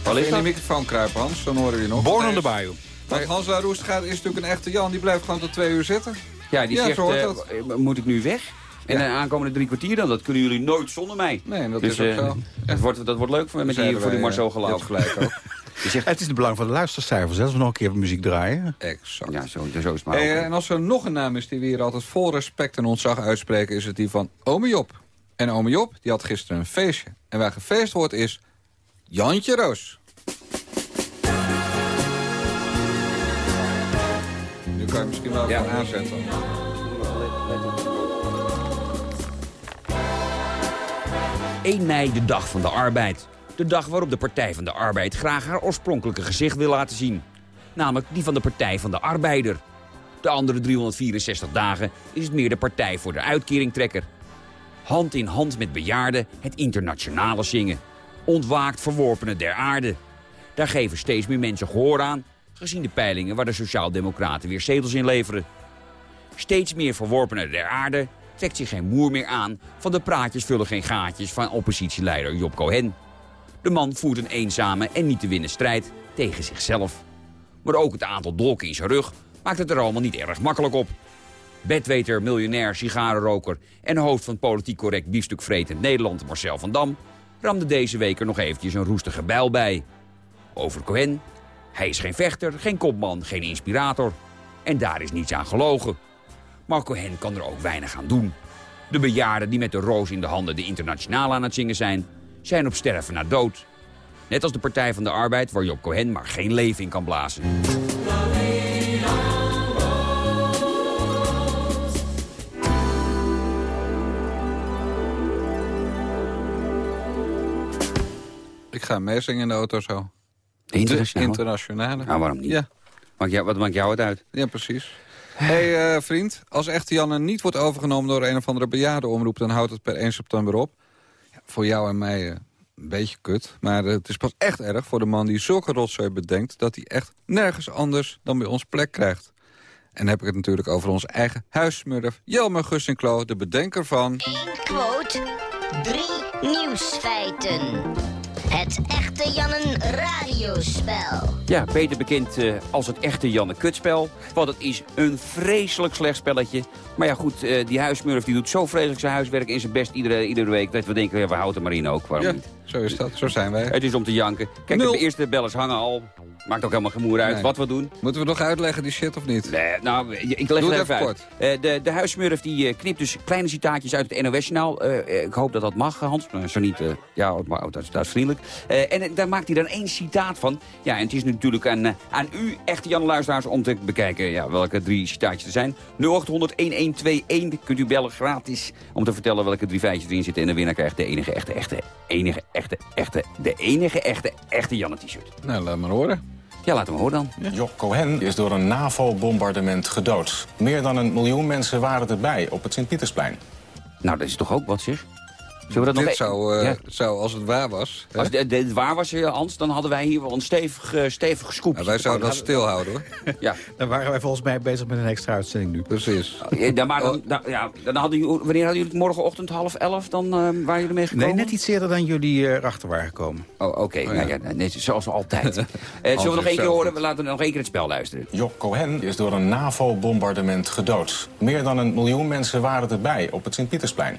[SPEAKER 3] Wat
[SPEAKER 4] in
[SPEAKER 3] is
[SPEAKER 4] de microfoon kruipen, Hans. Dan horen we je nog.
[SPEAKER 5] Born on the Bayou.
[SPEAKER 4] Want Hans Laroest gaat, is natuurlijk een echte Jan. Die blijft gewoon tot twee uur zitten.
[SPEAKER 3] Ja, die
[SPEAKER 4] Ja,
[SPEAKER 3] zegt,
[SPEAKER 4] zo hoort
[SPEAKER 3] eh,
[SPEAKER 4] dat.
[SPEAKER 3] eh, moet ik nu weg? En de aankomende drie kwartier dan? Dat kunnen jullie nooit zonder mij.
[SPEAKER 4] Nee, dat
[SPEAKER 3] dus,
[SPEAKER 4] is ook
[SPEAKER 3] eh,
[SPEAKER 4] zo.
[SPEAKER 3] Dat, wordt, dat wordt leuk voor, met die, voor die Marcel
[SPEAKER 4] eh,
[SPEAKER 3] Geloof.
[SPEAKER 4] je hebt gelijk ook.
[SPEAKER 3] Zegt,
[SPEAKER 5] Het is de belang van de luistercijfers. hè, Als we nog een keer muziek draaien.
[SPEAKER 4] exact.
[SPEAKER 3] ja, zo, zo is het maar
[SPEAKER 4] Hey,
[SPEAKER 3] ook.
[SPEAKER 4] eh, en als er nog een naam is die we hier altijd vol respect en ontzag uitspreken... is het die van Ome Job. En Ome Job die had gisteren een feestje. En waar gefeest wordt is Jantje Roos. Nu kan je misschien wel
[SPEAKER 3] Ja.
[SPEAKER 4] even aanzetten.
[SPEAKER 3] 1 mei, de dag van de arbeid. De dag waarop de Partij van de Arbeid graag haar oorspronkelijke gezicht wil laten zien. Namelijk die van de Partij van de Arbeider. De andere 364 dagen is het meer de Partij voor de Uitkeringtrekker. Hand in hand met bejaarden het internationale zingen. Ontwaakt verworpenen der aarde. Daar geven steeds meer mensen gehoor aan, gezien de peilingen waar de Sociaaldemocraten weer zetels in leveren. Steeds meer verworpenen der aarde trekt zich geen moer meer aan van de praatjes vullen geen gaatjes van oppositieleider Job Cohen. De man voert een eenzame en niet te winnen strijd tegen zichzelf. Maar ook het aantal dolken in zijn rug maakt het er allemaal niet erg makkelijk op. Bedweter, miljonair, sigarenroker en hoofd van politiek correct biefstukvretend Nederland Marcel van Dam ramde deze week er nog eventjes een roestige bijl bij. Over Cohen. Hij is geen vechter, geen kopman, geen inspirator. En daar is niets aan gelogen. Maar Cohen kan er ook weinig aan doen. De bejaarden die met de roos in de handen de internationale aan het zingen zijn... zijn op sterven na dood. Net als de Partij van de Arbeid waar Job Cohen maar geen leven in kan blazen.
[SPEAKER 4] Ik ga meezingen in de auto zo. De
[SPEAKER 3] Internationaal?
[SPEAKER 4] internationale.
[SPEAKER 3] Nou, waarom niet?
[SPEAKER 4] Ja,
[SPEAKER 3] jou, wat maakt jou het uit?
[SPEAKER 4] ja precies. hey, eh, vriend, als echte Janne niet wordt overgenomen door een of andere bejaardenomroep... dan houdt het per 1 september op. Voor jou en mij eh, een beetje kut. Maar eh, het is pas echt erg voor de man die zulke rotzooi bedenkt... dat hij echt nergens anders dan bij ons plek krijgt. En heb ik het natuurlijk over onze eigen huissmurf... Jelmer Gussinklo, de bedenker van...
[SPEAKER 6] Quote, drie nieuwsfeiten. Het echte Jannen radiospel.
[SPEAKER 3] Ja, beter bekend eh, als het echte Janne Kutspel. Want het is een vreselijk slecht spelletje. Maar ja goed, eh, die huismurf die doet zo vreselijk zijn huiswerk in zijn best iedere, iedere week... dat we denken, ja, we houden in ook. Waarom
[SPEAKER 4] Ja,
[SPEAKER 3] niet?
[SPEAKER 4] zo is dat. Zo zijn wij.
[SPEAKER 3] Het is om te janken. Kijk,
[SPEAKER 4] Nul.
[SPEAKER 3] de eerste bellers hangen al. Maakt ook helemaal geen moer uit
[SPEAKER 4] Nee.
[SPEAKER 3] wat we doen.
[SPEAKER 4] Moeten we nog uitleggen die shit of niet?
[SPEAKER 3] Nee, nou, ik leg
[SPEAKER 4] Doe
[SPEAKER 3] het even uit. Eh, de, de huismurf die knipt dus kleine citaatjes uit het NOS-journaal. Ik hoop dat dat mag, Hans. Zo niet, ja, maar, oh, dat, is- dat is vriendelijk. En daar maakt hij dan één citaat van. Ja, en het is natuurlijk aan, eh, aan u, echte Jan Luisteraars, om te bekijken ja, welke drie citaatjes er zijn. 0800-1121 kunt u bellen gratis om te vertellen welke drie feitjes erin zitten. En de winnaar krijgt de enige echte, echte, enige echte, echte, de enige echte, echte Janne t-shirt.
[SPEAKER 4] Nou, laat maar horen.
[SPEAKER 3] Ja, laat hem horen dan.
[SPEAKER 7] Job Cohen is door een NAVO-bombardement gedood. Meer dan een miljoen mensen waren erbij op het Sint-Pietersplein.
[SPEAKER 3] Nou, dat is toch ook wat, zeg? Zullen we dat
[SPEAKER 4] Dit
[SPEAKER 3] nog e-
[SPEAKER 4] zou, eh,
[SPEAKER 3] Ja.
[SPEAKER 4] zou, als het waar was...
[SPEAKER 3] Als waar was, eh, Hans, dan hadden wij hier wel een stevig, eh, stevig scoop.
[SPEAKER 4] Nou, wij zouden dat stilhouden, hoor.
[SPEAKER 3] Ja,
[SPEAKER 5] Dan waren wij volgens mij bezig met een extra uitzending nu.
[SPEAKER 4] Precies.
[SPEAKER 3] Eh, dan, maar
[SPEAKER 4] Oh.
[SPEAKER 3] dan, dan- ja, dan hadden jullie, wanneer hadden jullie het morgenochtend half elf? Dan eh, waren jullie mee gekomen?
[SPEAKER 5] Nee, net iets eerder dan jullie erachter waren gekomen.
[SPEAKER 3] Oh, oké. Nou ja, nee, zoals altijd. Zullen we nog één keer horen? We laten nog één keer het spel luisteren.
[SPEAKER 7] Job Cohen is door een NAVO-bombardement gedood. Meer dan een miljoen mensen waren erbij op het Sint-Pietersplein.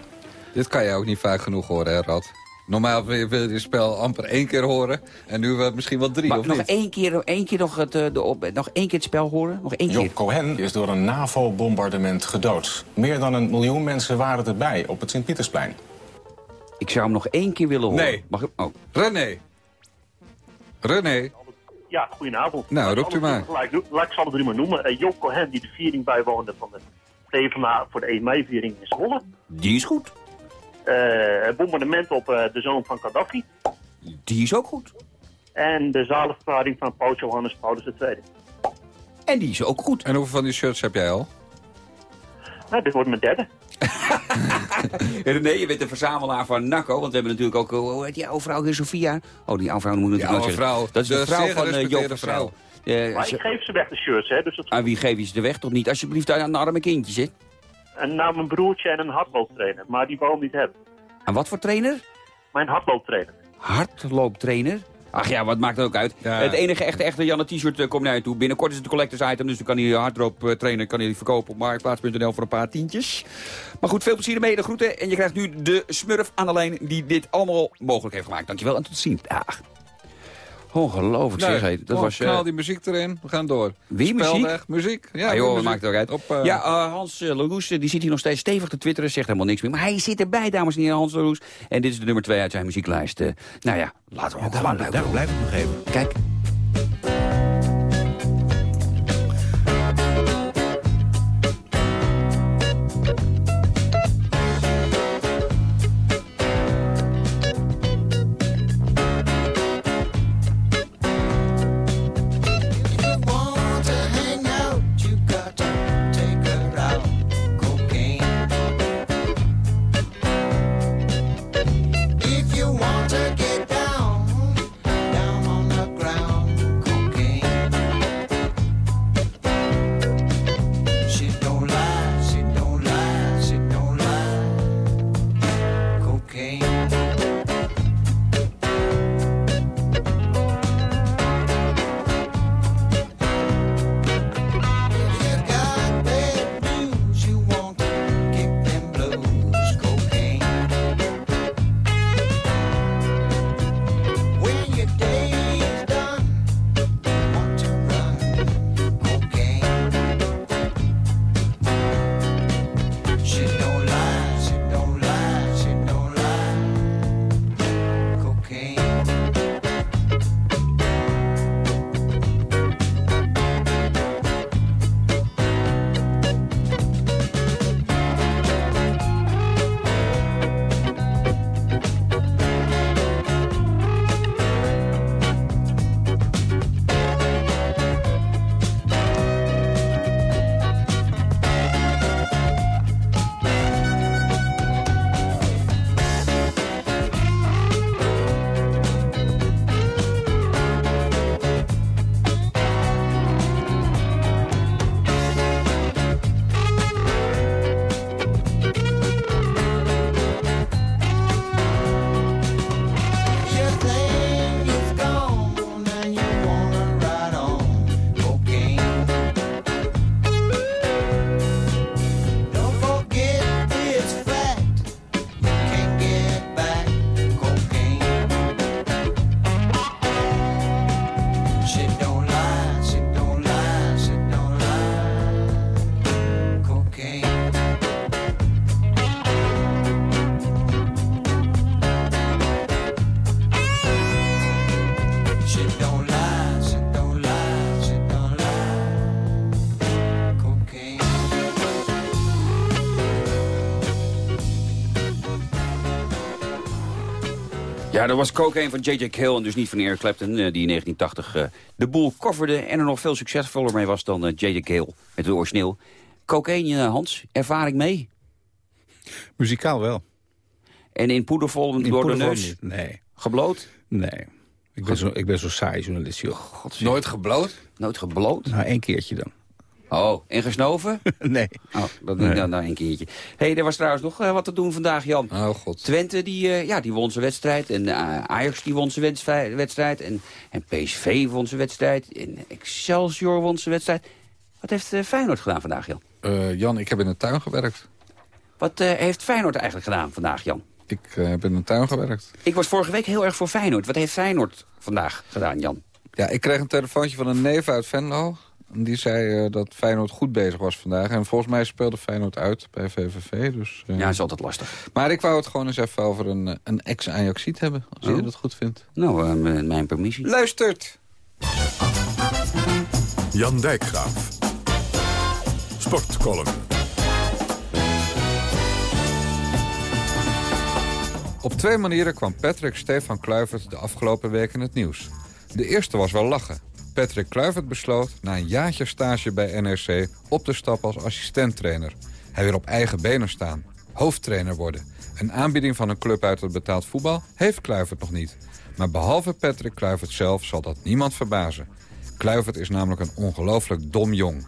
[SPEAKER 4] Dit kan je ook niet vaak genoeg horen, hè, Rad? Normaal wil je, dit spel amper één keer horen. En nu wel misschien wel drie,
[SPEAKER 3] Maar
[SPEAKER 4] of
[SPEAKER 3] nog
[SPEAKER 4] niet?
[SPEAKER 3] één keer, één keer nog, het, eh, de op, nog één keer het spel horen? Nog één keer?
[SPEAKER 7] Job Cohen is door een NAVO-bombardement gedood. Meer dan een miljoen mensen waren erbij op het Sint-Pietersplein.
[SPEAKER 3] Ik zou hem nog één keer willen horen.
[SPEAKER 4] Nee.
[SPEAKER 3] Mag ik? Oh.
[SPEAKER 4] René. René.
[SPEAKER 8] Ja, goedenavond.
[SPEAKER 4] Nou, roept u maar.
[SPEAKER 8] laat ik ze alle drie maar noemen. Uh, Job Cohen, die de viering bijwoonde van de PvdA voor de 1 mei-viering in Zwolle.
[SPEAKER 3] Die is goed.
[SPEAKER 8] Eh, het bombardement op eh, de zoon van Gaddafi.
[SPEAKER 3] Die is ook goed.
[SPEAKER 8] En de zaligverklaring van Paus Johannes Paulus II.
[SPEAKER 3] En die is ook goed.
[SPEAKER 4] En hoeveel van die shirts heb jij al?
[SPEAKER 8] Nou, dit wordt mijn derde.
[SPEAKER 3] Nee, je bent de verzamelaar van NACO. Want we hebben natuurlijk ook, eh, hoe heet die oude vrouw hier, Sofia? Oh, die oude vrouw moet natuurlijk zeggen.
[SPEAKER 4] vrouw.
[SPEAKER 3] Dat is de,
[SPEAKER 4] De
[SPEAKER 3] vrouw van eh, Joop
[SPEAKER 4] vrouw.
[SPEAKER 3] Eh,
[SPEAKER 8] Maar
[SPEAKER 3] ze-
[SPEAKER 8] ik geef ze weg, de shirts, hè. Dus dat
[SPEAKER 3] aan wie geef je ze de weg? Toch niet? Alsjeblieft aan de arme kindjes, hè?
[SPEAKER 8] En naar mijn broertje en een hardlooptrainer, maar die wou hem niet hebben.
[SPEAKER 3] En wat voor trainer?
[SPEAKER 8] Mijn hardlooptrainer.
[SPEAKER 3] Hardlooptrainer? Ach ja, wat maakt het ook uit?
[SPEAKER 4] Ja.
[SPEAKER 3] Het enige echte, echte Janne t-shirt eh, komt naar je toe. Binnenkort is het een collectors item, dus dan kan die hardlooptrainer kan die verkopen op marktplaats.nl voor een paar tientjes. Maar goed, veel plezier ermee, de groeten. En je krijgt nu de smurf aan de lijn die dit allemaal mogelijk heeft gemaakt. Dankjewel en tot ziens. Dag. Ongelooflijk zeg, hé. Dat was... eh,
[SPEAKER 4] knal die muziek erin. We gaan door.
[SPEAKER 3] Wie, muziek?
[SPEAKER 4] Spelweg, muziek. Ja,
[SPEAKER 3] Ja, joh,
[SPEAKER 4] muziek.
[SPEAKER 3] maakt het ook uit.
[SPEAKER 4] Op, eh,
[SPEAKER 3] ja, eh, Hans Leroes, die zit hier nog steeds stevig te twitteren. Zegt helemaal niks meer. Maar hij zit erbij, dames en heren, Hans Leroes. En dit is de nummer twee uit zijn muzieklijst. Nou ja, laten we hem gewoon leuk
[SPEAKER 5] Daar blijf ik nog even.
[SPEAKER 3] Kijk. Ja, dat was Cocaine van J.J. Cale en dus niet van Eric Clapton... eh, die in 1980 eh, de boel coverde en er nog veel succesvoller mee was dan eh, J.J. Cale met het origineel. Cocaine, eh, Hans, ervaring mee?
[SPEAKER 5] Muzikaal wel.
[SPEAKER 3] En in poedervol
[SPEAKER 5] In
[SPEAKER 3] door de neus
[SPEAKER 5] niet. Nee,
[SPEAKER 3] gebloot?
[SPEAKER 5] nee. Ik ben, zo, ik ben zo saai journalist, joh.
[SPEAKER 4] Nooit gebloot.
[SPEAKER 3] Nooit gebloot?
[SPEAKER 5] Nou, één keertje dan.
[SPEAKER 3] Oh, en gesnoven?
[SPEAKER 5] nee.
[SPEAKER 3] Oh, dat
[SPEAKER 5] Nee.
[SPEAKER 3] niet dan nou een keertje. hey, er was trouwens nog eh, wat te doen vandaag, Jan.
[SPEAKER 4] Oh god.
[SPEAKER 3] Twente die, eh, ja, die won zijn wedstrijd. En eh, Ajax die won zijn wedstrijd. en, en PSV won zijn wedstrijd. En Excelsior won zijn wedstrijd. Wat heeft Feyenoord gedaan vandaag, Jan?
[SPEAKER 4] Jan, ik heb in de tuin gewerkt.
[SPEAKER 3] Wat heeft Feyenoord eigenlijk gedaan vandaag, Jan?
[SPEAKER 4] Ik heb in de tuin gewerkt.
[SPEAKER 3] Ik was vorige week heel erg voor Feyenoord. Wat heeft Feyenoord vandaag gedaan, Jan?
[SPEAKER 4] Ja, ik kreeg een telefoontje van een neef uit Venlo. Die zei eh, dat Feyenoord goed bezig was vandaag. En volgens mij speelde Feyenoord uit bij VVV. Dus, eh,
[SPEAKER 3] Ja, is altijd lastig.
[SPEAKER 4] Maar ik wou het gewoon eens even over een, eh, een ex-Ajaxiet hebben. Als
[SPEAKER 3] Oh.
[SPEAKER 4] je dat goed vindt.
[SPEAKER 3] Nou, met mijn permissie.
[SPEAKER 4] Luistert!
[SPEAKER 2] Jan Dijkgraaf. Sportcolumn.
[SPEAKER 4] Op twee manieren kwam Patrick Stefan Kluivert de afgelopen week in het nieuws. De eerste was wel lachen. Patrick Kluivert besloot na een jaartje stage bij NRC op te stappen als assistenttrainer. Hij wil op eigen benen staan. Hoofdtrainer worden. Een aanbieding van een club uit het betaald voetbal heeft Kluivert nog niet. Maar behalve Patrick Kluivert zelf zal dat niemand verbazen. Kluivert is namelijk een ongelooflijk dom jong.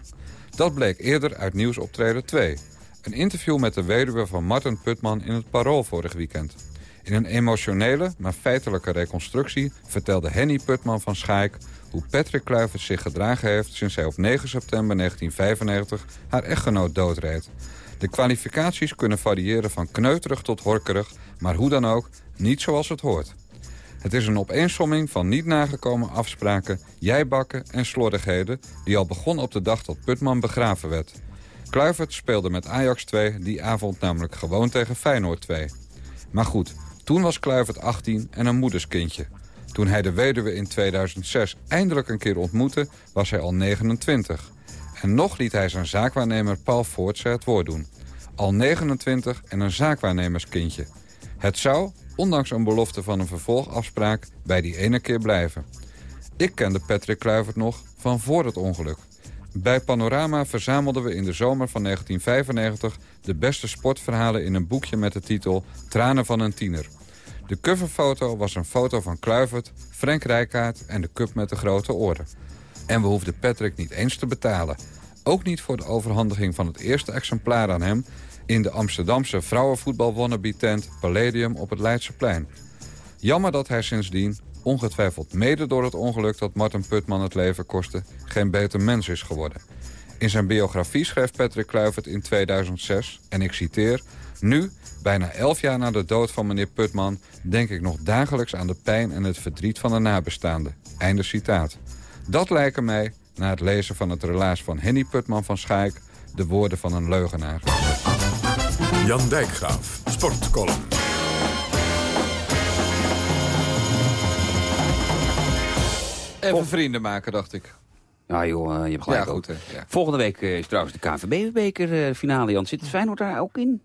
[SPEAKER 4] Dat bleek eerder uit nieuwsoptreden 2. Een interview met de weduwe van Martin Putman in het Parool vorig weekend. In een emotionele, maar feitelijke reconstructie vertelde Henny Putman van Schaik... hoe Patrick Kluivert zich gedragen heeft sinds hij op 9 september 1995 haar echtgenoot doodreed. De kwalificaties kunnen variëren van kneuterig tot horkerig, maar hoe dan ook, niet zoals het hoort. Het is een opeensomming van niet nagekomen afspraken, jijbakken en slordigheden... die al begon op de dag dat Putman begraven werd. Kluivert speelde met Ajax 2 die avond namelijk gewoon tegen Feyenoord 2. Maar goed, toen was Kluivert 18 en een moederskindje. Toen hij de weduwe in 2006 eindelijk een keer ontmoette, was hij al 29. En nog liet hij zijn zaakwaarnemer Paul Voortse het woord doen. Al 29 en een zaakwaarnemerskindje. Het zou, ondanks een belofte van een vervolgafspraak, bij die ene keer blijven. Ik kende Patrick Kluivert nog van voor het ongeluk. Bij Panorama verzamelden we in de zomer van 1995 de beste sportverhalen in een boekje met de titel Tranen van een tiener. De coverfoto was een foto van Kluivert, Frank Rijkaard en de cup met de grote oren. En we hoefden Patrick niet eens te betalen. Ook niet voor de overhandiging van het eerste exemplaar aan hem... in de Amsterdamse vrouwenvoetbal tent Palladium op het Leidseplein. Jammer dat hij sindsdien, ongetwijfeld mede door het ongeluk... dat Martin Putman het leven kostte, geen beter mens is geworden. In zijn biografie schreef Patrick Kluivert in 2006, en ik citeer... Nu, bijna elf jaar na de dood van meneer Putman... denk ik nog dagelijks aan de pijn en het verdriet van de nabestaanden. Einde citaat. Dat lijken mij, na het lezen van het relaas van Henny Putman van Schaik... de woorden van een leugenaar.
[SPEAKER 2] Jan Dijkgraaf, Sportcolumn.
[SPEAKER 4] Even vrienden maken, dacht ik.
[SPEAKER 3] Ja joh, eh, je hebt gelijk
[SPEAKER 4] Ja,
[SPEAKER 3] ook.
[SPEAKER 4] goed, hè, ja.
[SPEAKER 3] Volgende week eh, is trouwens de KNVB-beker eh, finale, Jan. Zit Feyenoord daar ook in?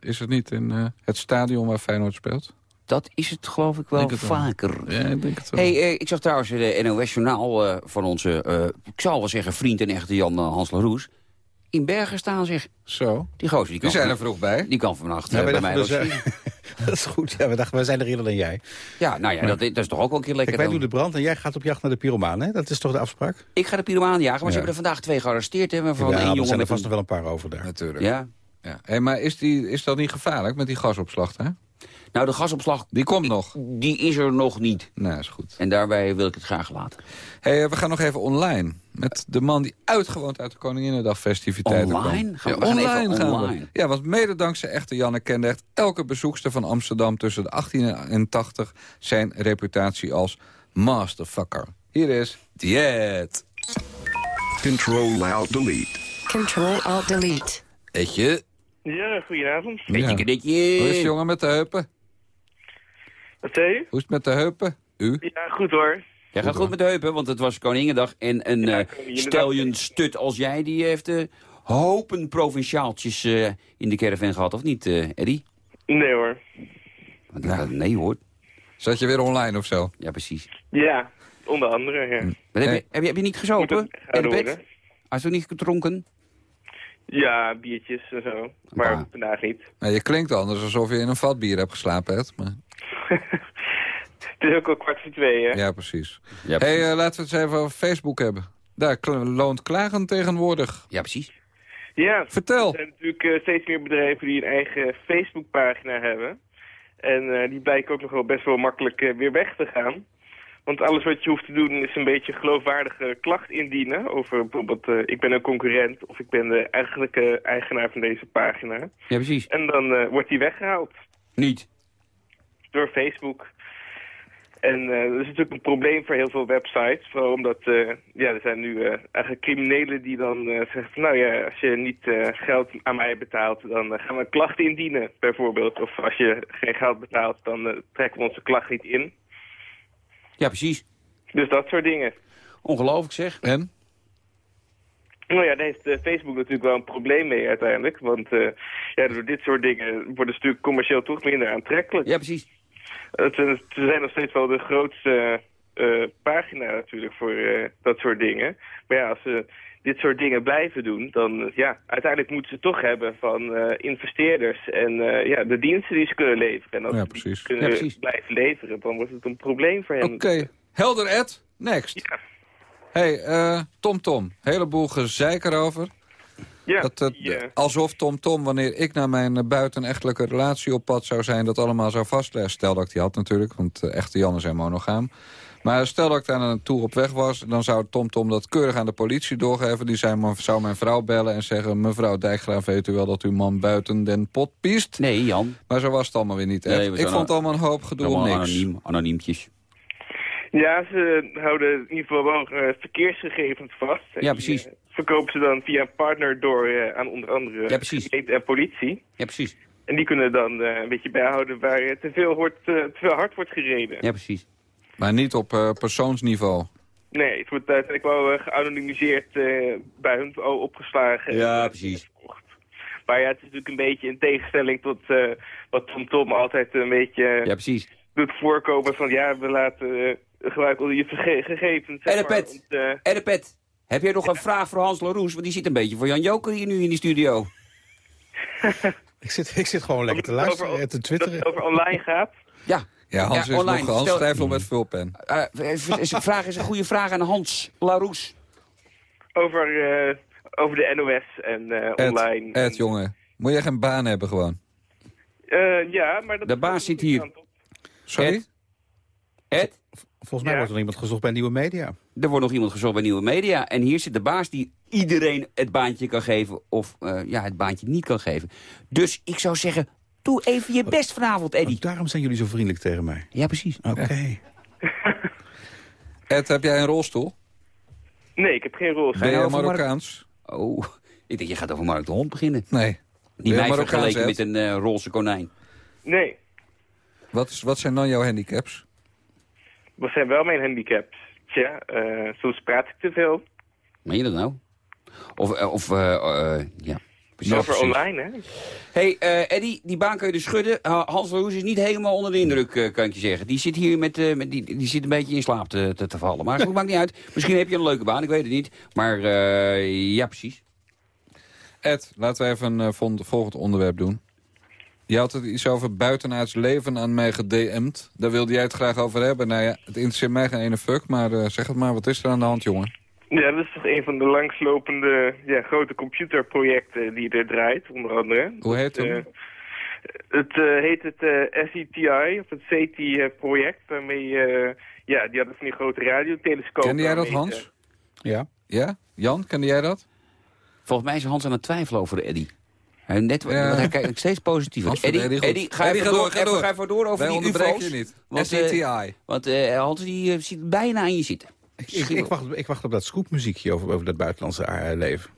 [SPEAKER 4] Is het niet in eh, het stadion waar Feyenoord speelt?
[SPEAKER 3] Dat is het geloof ik wel vaker.
[SPEAKER 4] Ja, ik denk het wel.
[SPEAKER 3] Hey, eh, ik zag trouwens de NOS-journaal eh, van onze, eh, ik zal wel zeggen, vriend en echte Jan Hans Laroes. In Bergen staan zeg.
[SPEAKER 4] Zo.
[SPEAKER 3] Die gozer, die kan,
[SPEAKER 4] Die zijn er
[SPEAKER 3] van-
[SPEAKER 4] vroeg bij.
[SPEAKER 3] die kan vannacht
[SPEAKER 5] Ja,
[SPEAKER 3] bij mij
[SPEAKER 5] dus,
[SPEAKER 3] zien.
[SPEAKER 5] dat is goed. Ja, we dachten, we zijn er eerder dan jij.
[SPEAKER 3] Ja, nou ja, dat, dat is toch ook wel een keer lekker.
[SPEAKER 5] Kijk, wij
[SPEAKER 3] dan.
[SPEAKER 5] doen de brand en jij gaat op jacht naar de pyromaan, hè? Dat is toch de afspraak?
[SPEAKER 3] Ik ga de pyromaan jagen, maar ze hebben er vandaag twee gearresteerd. Hè, waarvan
[SPEAKER 5] ja,
[SPEAKER 3] één
[SPEAKER 5] er
[SPEAKER 3] jongen
[SPEAKER 5] zijn er vast
[SPEAKER 3] een...
[SPEAKER 5] nog wel een paar over daar.
[SPEAKER 4] Natuurlijk.
[SPEAKER 3] Ja,
[SPEAKER 4] Ja. Hey, maar is, die, is dat niet gevaarlijk met die gasopslag, hè?
[SPEAKER 3] nou de gasopslag,
[SPEAKER 4] Die komt nog.
[SPEAKER 3] die is er nog niet.
[SPEAKER 4] Nou, is goed.
[SPEAKER 3] En daarbij wil ik het graag laten.
[SPEAKER 4] Hey, eh, we gaan nog even online. Met de man die uitgewoond uit de Koninginnedagfestiviteiten
[SPEAKER 3] Online?
[SPEAKER 4] kwam.
[SPEAKER 3] Gaan we-
[SPEAKER 4] Ja,
[SPEAKER 3] we gaan
[SPEAKER 4] online
[SPEAKER 3] even
[SPEAKER 4] gaan we.
[SPEAKER 3] online.
[SPEAKER 4] Ja, want mede dankzij echte Janne kende echt elke bezoekster van Amsterdam... tussen de 18 en 80 zijn reputatie als masterfucker. Hier is Diet.
[SPEAKER 9] Control Alt Delete.
[SPEAKER 10] Control Alt Delete.
[SPEAKER 4] Etje.
[SPEAKER 11] Ja, goedenavond.
[SPEAKER 3] Beetje
[SPEAKER 4] Ja.
[SPEAKER 3] kadetje.
[SPEAKER 4] Hoe is het jongen met de heupen?
[SPEAKER 11] Wat zei je?
[SPEAKER 4] Hoe is het met de heupen? U?
[SPEAKER 11] Ja, goed hoor.
[SPEAKER 3] Jij gaat goed met de heupen, want het was Koningendag. En een
[SPEAKER 11] Ja,
[SPEAKER 3] eh stut als jij, die heeft eh, hopen provinciaaltjes eh, in de caravan gehad, of niet, eh Eddie?
[SPEAKER 11] Nee hoor.
[SPEAKER 3] Nee hoor.
[SPEAKER 4] Zat je weer online of zo?
[SPEAKER 3] Ja, precies.
[SPEAKER 11] Ja, onder andere, ja.
[SPEAKER 3] Heb, je, heb, je, heb je niet
[SPEAKER 11] Moet
[SPEAKER 3] gezopen?
[SPEAKER 11] het gaan
[SPEAKER 3] En de bed?
[SPEAKER 11] horen.
[SPEAKER 3] Had je ook niet gedronken?
[SPEAKER 11] Ja, biertjes en zo. Maar vandaag niet.
[SPEAKER 4] Nou, je klinkt anders alsof je in een vat bier hebt geslapen, Ed. Maar...
[SPEAKER 11] Het is ook al kwart voor twee, hè?
[SPEAKER 4] Ja, precies.
[SPEAKER 3] Ja,
[SPEAKER 4] hey, eh, laten we het eens even over Facebook hebben. Daar loont klagen tegenwoordig.
[SPEAKER 3] ja, precies.
[SPEAKER 11] Ja,
[SPEAKER 4] Vertel.
[SPEAKER 11] er zijn natuurlijk eh, steeds meer bedrijven die een eigen Facebookpagina hebben. En eh, die blijken ook nog wel best wel makkelijk weer weg te gaan. Want alles wat je hoeft te doen is een beetje geloofwaardige klacht indienen. Over bijvoorbeeld, eh, ik ben een concurrent of ik ben de eigenlijke eigenaar van deze pagina.
[SPEAKER 3] Ja, precies.
[SPEAKER 11] En dan eh, wordt die weggehaald.
[SPEAKER 3] Niet.
[SPEAKER 11] door Facebook. En eh, dat is natuurlijk een probleem voor heel veel websites. Vooral omdat ja, er zijn nu eigenlijk criminelen die dan zeggen... Van, nou ja, als je niet geld aan mij betaalt, dan gaan we een klacht indienen, bijvoorbeeld. Of als je geen geld betaalt, dan trekken we onze klacht niet in.
[SPEAKER 3] Ja, precies.
[SPEAKER 11] Dus dat soort dingen.
[SPEAKER 3] Ongelooflijk zeg.
[SPEAKER 4] En?
[SPEAKER 11] Nou ja, daar heeft eh, Facebook natuurlijk wel een probleem mee uiteindelijk. Want eh, ja, door dit soort dingen worden ze natuurlijk commercieel toch minder aantrekkelijk.
[SPEAKER 3] Ja, precies.
[SPEAKER 11] Het, zijn- ze zijn nog steeds wel de grootste eh, pagina natuurlijk voor eh, dat soort dingen. Maar ja, als ze dit soort dingen blijven doen, dan ja, uiteindelijk moeten ze toch hebben van eh, investeerders en eh, ja, de diensten die ze kunnen leveren. En als
[SPEAKER 4] Ja,
[SPEAKER 11] ze
[SPEAKER 4] precies.
[SPEAKER 11] kunnen
[SPEAKER 3] Ja, precies.
[SPEAKER 11] blijven leveren, dan wordt het een probleem voor hen.
[SPEAKER 4] Oké. Helder, Ed. Next.
[SPEAKER 11] Ja.
[SPEAKER 4] hey, eh, Tom Tom. Heleboel gezeik erover.
[SPEAKER 11] Ja,
[SPEAKER 4] dat,
[SPEAKER 11] eh,
[SPEAKER 4] Alsof Tom Tom, wanneer ik naar mijn buitenechtelijke relatie op pad zou zijn... dat allemaal zou vastleggen. Stel dat ik die had natuurlijk, want echte Jannen zijn monogaam. Maar stel dat ik daar een tour op weg was... dan zou Tom Tom dat keurig aan de politie doorgeven. Die zei, maar, zou mijn vrouw bellen en zeggen... mevrouw Dijkgraaf, weet u wel dat uw man buiten den pot piest?
[SPEAKER 3] Nee, Jan.
[SPEAKER 4] Maar zo was het allemaal weer niet.
[SPEAKER 3] Nee,
[SPEAKER 4] echt. ik vond het allemaal een hoop gedoe om niks.
[SPEAKER 3] anoniem, anoniempjes.
[SPEAKER 11] Ja, ze houden in ieder geval wel eh, verkeersgegevens vast. En
[SPEAKER 3] Ja,
[SPEAKER 11] die,
[SPEAKER 3] precies.
[SPEAKER 11] eh, verkopen ze dan via een partner door eh, aan onder andere
[SPEAKER 3] Ja, precies.
[SPEAKER 11] en politie.
[SPEAKER 3] Ja, precies.
[SPEAKER 11] En die kunnen dan een beetje bijhouden waar te, veel wordt, te veel hard wordt gereden.
[SPEAKER 3] Ja, precies.
[SPEAKER 4] Maar niet op eh, persoonsniveau.
[SPEAKER 11] Nee, het wordt uiteindelijk wel eh, geanonimiseerd eh, bij hun opgeslagen.
[SPEAKER 3] Ja, precies.
[SPEAKER 11] Maar ja, het is natuurlijk een beetje in tegenstelling tot eh, wat Tom Tom altijd een beetje eh,
[SPEAKER 3] Ja, precies.
[SPEAKER 11] doet voorkomen van ja, we laten uh, gebruiken al je gegevens. zeg
[SPEAKER 3] En de pet.
[SPEAKER 11] eh,
[SPEAKER 3] En de pet. Heb jij nog een vraag voor Hans Laroes? Want die zit een beetje voor Jan Joker hier nu in de studio.
[SPEAKER 5] Ik zit, ik zit gewoon lekker te luisteren en te
[SPEAKER 11] dat het
[SPEAKER 5] twitteren.
[SPEAKER 11] over online gaat.
[SPEAKER 3] Ja.
[SPEAKER 4] Ja, Hans
[SPEAKER 3] Ja,
[SPEAKER 4] is nog Hans met vulpen.
[SPEAKER 3] Eh, is een vraag is een goede vraag aan Hans Laroes.
[SPEAKER 11] Over, eh, over de NOS en eh,
[SPEAKER 4] Ed,
[SPEAKER 11] online.
[SPEAKER 4] Ed, jongen. Moet je geen baan hebben gewoon?
[SPEAKER 11] Eh, ja, maar dat
[SPEAKER 3] De baas zit hier.
[SPEAKER 4] Sorry?
[SPEAKER 3] Ed? Ed?
[SPEAKER 5] Volgens mij
[SPEAKER 11] Ja.
[SPEAKER 5] wordt er iemand gezocht bij Nieuwe Media.
[SPEAKER 3] Er wordt nog iemand gezocht bij Nieuwe Media. En hier zit de baas die iedereen het baantje kan geven. Of eh, ja, het baantje niet kan geven. Dus ik zou zeggen, doe even je best vanavond, Eddie.
[SPEAKER 5] Oh, daarom zijn jullie zo vriendelijk tegen mij.
[SPEAKER 3] Ja, precies.
[SPEAKER 5] Oké.
[SPEAKER 4] Ed, heb jij een rolstoel?
[SPEAKER 11] Nee, ik heb geen rol.
[SPEAKER 4] Ben je Marokkaans?
[SPEAKER 3] Oh, ik denk je gaat over Mark de Hond beginnen.
[SPEAKER 4] Nee.
[SPEAKER 3] Die mij
[SPEAKER 4] Marokkaans,
[SPEAKER 3] vergeleken met een eh roze konijn.
[SPEAKER 11] Nee,
[SPEAKER 4] Wat, is, wat zijn dan jouw handicaps?
[SPEAKER 11] wat zijn wel mijn handicaps? Tja, eh, soms praat ik te veel.
[SPEAKER 3] Meen je dat nou? Of, eh, of ja. Precies.
[SPEAKER 11] over
[SPEAKER 3] precies.
[SPEAKER 11] online, hè?
[SPEAKER 3] hey, eh, Eddie, die baan kun je dus schudden. Ha- Hans Roes is niet helemaal onder de indruk, eh, kan ik je zeggen. Die zit hier met, eh, met die, die zit een beetje in slaap te, te, te vallen. Maar goed, maakt niet uit. Misschien heb je een leuke baan, ik weet het niet. Maar eh, ja, precies.
[SPEAKER 4] Ed, laten we even een eh, volgend onderwerp doen. Je had het iets over buitenaards leven aan mij gedM'd. Daar wilde jij het graag over hebben. Nou ja, het interesseert mij geen ene fuck, maar eh, zeg het maar. Wat is er aan de hand, jongen?
[SPEAKER 11] Ja, dat is toch een van de langslopende ja, grote computerprojecten die er draait, onder andere.
[SPEAKER 4] Hoe heet
[SPEAKER 11] het?
[SPEAKER 4] hem?
[SPEAKER 11] eh, het eh, heet het eh, SETI, of het CETI-project, waarmee, eh, ja, die hadden van die grote radiotelescopen.
[SPEAKER 4] Kende jij dat, Hans?
[SPEAKER 5] Ja.
[SPEAKER 4] Ja? Jan, kende jij dat?
[SPEAKER 3] Volgens mij is Hans aan het twijfelen over de Eddie. Hij, net,
[SPEAKER 4] Ja.
[SPEAKER 3] want hij kijkt steeds positiever. Eddie,
[SPEAKER 4] Eddie goed.
[SPEAKER 3] Eddie, ga
[SPEAKER 4] Eddie,
[SPEAKER 3] even
[SPEAKER 4] ga
[SPEAKER 3] door,
[SPEAKER 4] door, ga door.
[SPEAKER 3] ga even door over
[SPEAKER 4] Wij
[SPEAKER 3] die
[SPEAKER 4] onderbreken
[SPEAKER 3] ufo's.
[SPEAKER 4] je niet.
[SPEAKER 3] Want, eh,
[SPEAKER 4] SETI.
[SPEAKER 3] want eh, Hans die, eh, zit bijna aan je zitten.
[SPEAKER 5] Ik, ik, ik, wacht, ik wacht op dat scoopmuziekje over, over dat buitenlandse eh, leven.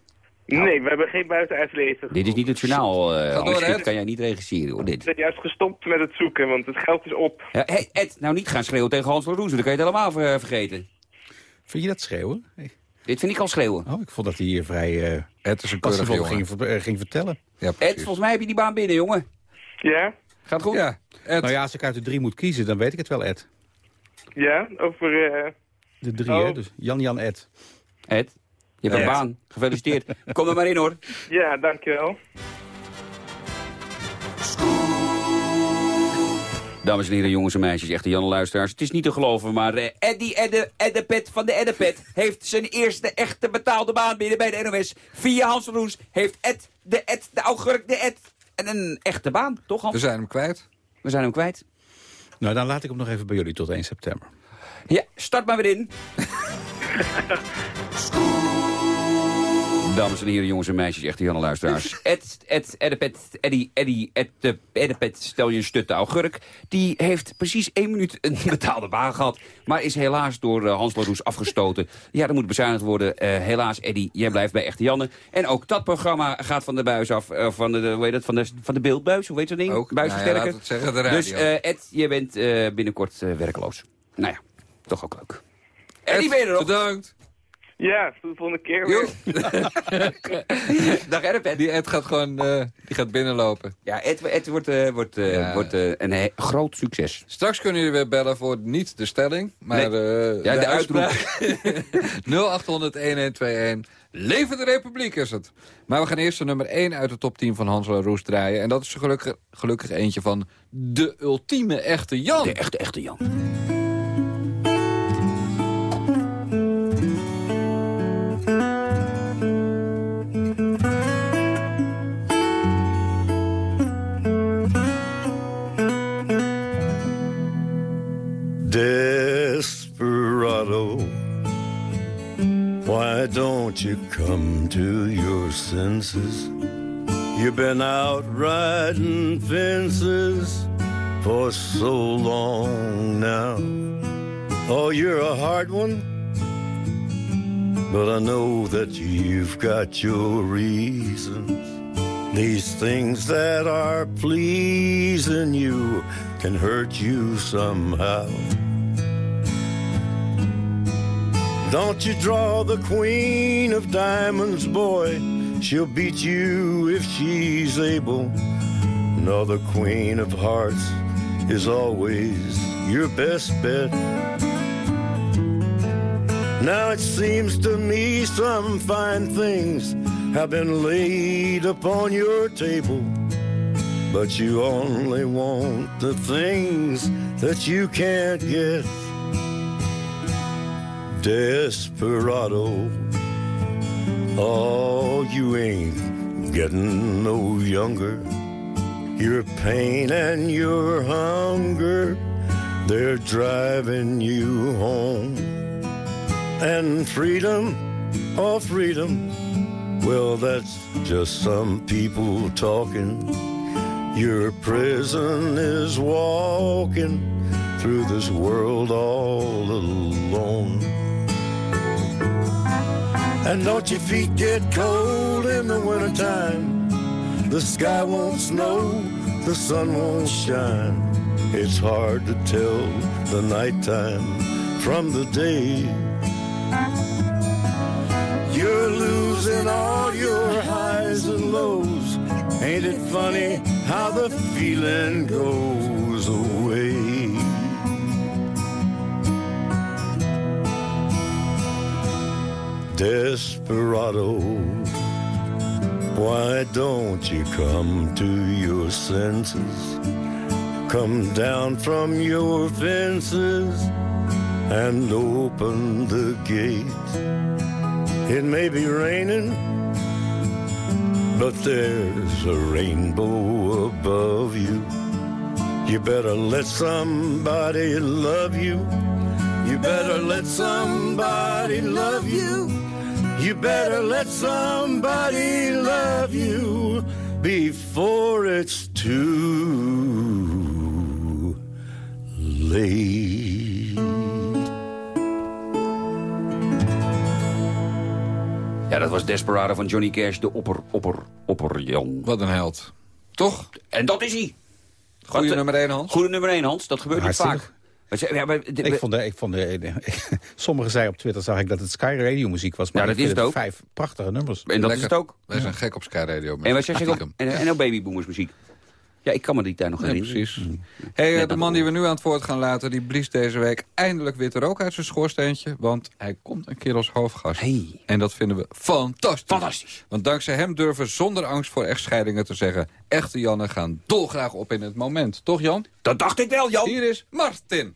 [SPEAKER 11] Nee, we hebben geen buitenuitlezen.
[SPEAKER 3] Dit is niet het journaal, eh
[SPEAKER 4] door,
[SPEAKER 3] Hans. Dit
[SPEAKER 4] Ed.
[SPEAKER 3] kan jij niet regisseren, hoor, dit.
[SPEAKER 11] Ik ben juist gestopt met het zoeken, want het geld is op.
[SPEAKER 3] Ja, hey, Ed, nou niet gaan schreeuwen tegen Hans van Roes, dan kan je het helemaal ver- vergeten.
[SPEAKER 5] Vind je dat schreeuwen? Hey.
[SPEAKER 3] Dit vind ik al schreeuwen.
[SPEAKER 5] Oh, ik vond dat hij hier vrij uh,
[SPEAKER 4] Het is een keurige
[SPEAKER 5] ging, ging vertellen.
[SPEAKER 4] Ja,
[SPEAKER 3] Ed, volgens mij heb je die baan binnen, jongen.
[SPEAKER 11] Ja?
[SPEAKER 3] Gaat goed?
[SPEAKER 4] Ja, Ed.
[SPEAKER 5] Nou ja, als ik uit de drie moet kiezen, dan weet ik het wel, Ed.
[SPEAKER 11] Ja, over...
[SPEAKER 5] De drie,
[SPEAKER 11] Oh.
[SPEAKER 5] hè? Dus Jan, Jan, Ed.
[SPEAKER 3] Ed, je hebt
[SPEAKER 5] Ed.
[SPEAKER 3] een baan. Gefeliciteerd. Kom er maar in, hoor.
[SPEAKER 11] ja, dankjewel.
[SPEAKER 3] Dames en heren, jongens en meisjes, echte Janne luisteraars. Het is niet te geloven, maar eh, Eddie Edde, Eddepet van de Eddepet... heeft zijn eerste echte betaalde baan binnen bij de NOS. Via Hans van Roes heeft Ed, de Ed, de augurk, de Ed... en een echte baan, toch Hans?
[SPEAKER 4] We zijn hem kwijt.
[SPEAKER 3] We zijn hem kwijt.
[SPEAKER 5] Nou, dan laat ik hem nog even bij jullie tot 1 september.
[SPEAKER 3] Ja, start maar weer in. Dames en heren, jongens en meisjes, echte Janne luisteraars. Ed, Ed, Eddepet, Eddie, Eddie, Ed, de Eddepet, stel je een stutte augurk. Die heeft precies één minuut een betaalde baan gehad. Maar is helaas door eh, Hans Laroes afgestoten. Ja, er moet bezuinigd worden. Eh, helaas, Eddie, jij blijft bij echte Janne. En ook dat programma gaat van de buis af. eh, van, de, hoe heet het, van, de, van de beeldbuis, hoe heet dat ding?
[SPEAKER 4] Ook.
[SPEAKER 3] Buisversterker.
[SPEAKER 4] Nou ja, laat het zeggen, de radio.
[SPEAKER 3] dus Ed, je bent binnenkort werkloos. Nou ja, toch ook leuk. Eddie, ben je er nog?
[SPEAKER 4] Bedankt.
[SPEAKER 11] Ja, tot de volgende keer weer.
[SPEAKER 3] Dag Eddepet.
[SPEAKER 4] Die Ed gaat gewoon eh, die gaat binnenlopen.
[SPEAKER 3] Ja, Ed, Ed wordt, eh, wordt, eh,
[SPEAKER 4] Ja.
[SPEAKER 3] wordt eh, een groot succes.
[SPEAKER 4] Straks kunnen jullie weer bellen voor niet de stelling, maar
[SPEAKER 3] Nee.
[SPEAKER 4] eh,
[SPEAKER 3] Ja, de
[SPEAKER 4] uitspraak. 0800-1121. Leven de Republiek is het. Maar we gaan eerst de nummer 1 uit de top 10 van Hans Roes draaien. En dat is gelukkig, gelukkig eentje van de ultieme echte Jan.
[SPEAKER 3] De echte, echte Jan.
[SPEAKER 12] Desperado, why don't you come to your senses? You've been out riding fences for so long now. Oh, you're a hard one, but I know that you've got your reasons. These things that are pleasing you can hurt you somehow. Don't you draw the queen of diamonds, boy. She'll beat you if she's able. No, the queen of hearts is always your best bet. Now it seems to me some fine things have been laid upon your table. But you only want the things that you can't get. Desperado, oh, you ain't getting no younger. Your pain and your hunger, they're driving you home. And freedom, oh, freedom, well, that's just some people talking. Your prison is walking through this world all alone. And don't your feet get cold in the wintertime? The sky won't snow, the sun won't shine. It's hard to tell the nighttime from the day. You're losing all your highs and lows. Ain't it funny how the feeling goes away? Desperado, why don't you come to your senses? Come down from your fences and open the gate. It may be raining, but there's a rainbow above you. You better let somebody love you. You better let somebody love you. You better let somebody love you before it's too late.
[SPEAKER 13] Dat was Desperado van Johnny Cash, de opper, opper, opper Jan.
[SPEAKER 4] Wat een held. Toch?
[SPEAKER 13] En dat is hij.
[SPEAKER 4] Goeie
[SPEAKER 13] Wat, eh,
[SPEAKER 4] nummer 1, Hans.
[SPEAKER 13] Goede nummer 1, Hans. Dat gebeurt niet vaak. Maar ze- ja, maar de-
[SPEAKER 5] Ik vond, de, ik vond de, de- sommigen zeiden op Twitter, zag ik dat het Sky Radio muziek was. Maar
[SPEAKER 13] Ja,
[SPEAKER 5] ik
[SPEAKER 13] dat is het ook.
[SPEAKER 5] Vijf prachtige nummers.
[SPEAKER 13] En dat is het ook.
[SPEAKER 4] Wij zijn gek op Sky Radio.
[SPEAKER 13] En wat zeg je ook?
[SPEAKER 4] stiekem.
[SPEAKER 13] En, en ook babyboomers muziek. Ja, ik kan me die tijd nog
[SPEAKER 4] Ja,
[SPEAKER 13] herinneren.
[SPEAKER 4] precies. Hey, eh, de man die we nu aan het woord gaan laten... die blies deze week eindelijk witte rook uit zijn schoorsteentje... want hij komt een keer als hoofdgast.
[SPEAKER 13] Hey.
[SPEAKER 4] En dat vinden we fantastisch.
[SPEAKER 13] Fantastisch.
[SPEAKER 4] Want dankzij hem durven zonder angst voor echtscheidingen te zeggen... echte Jannen gaan dolgraag op in het moment. Toch, Jan?
[SPEAKER 13] Dat dacht ik wel, Jan.
[SPEAKER 4] Hier is Martin.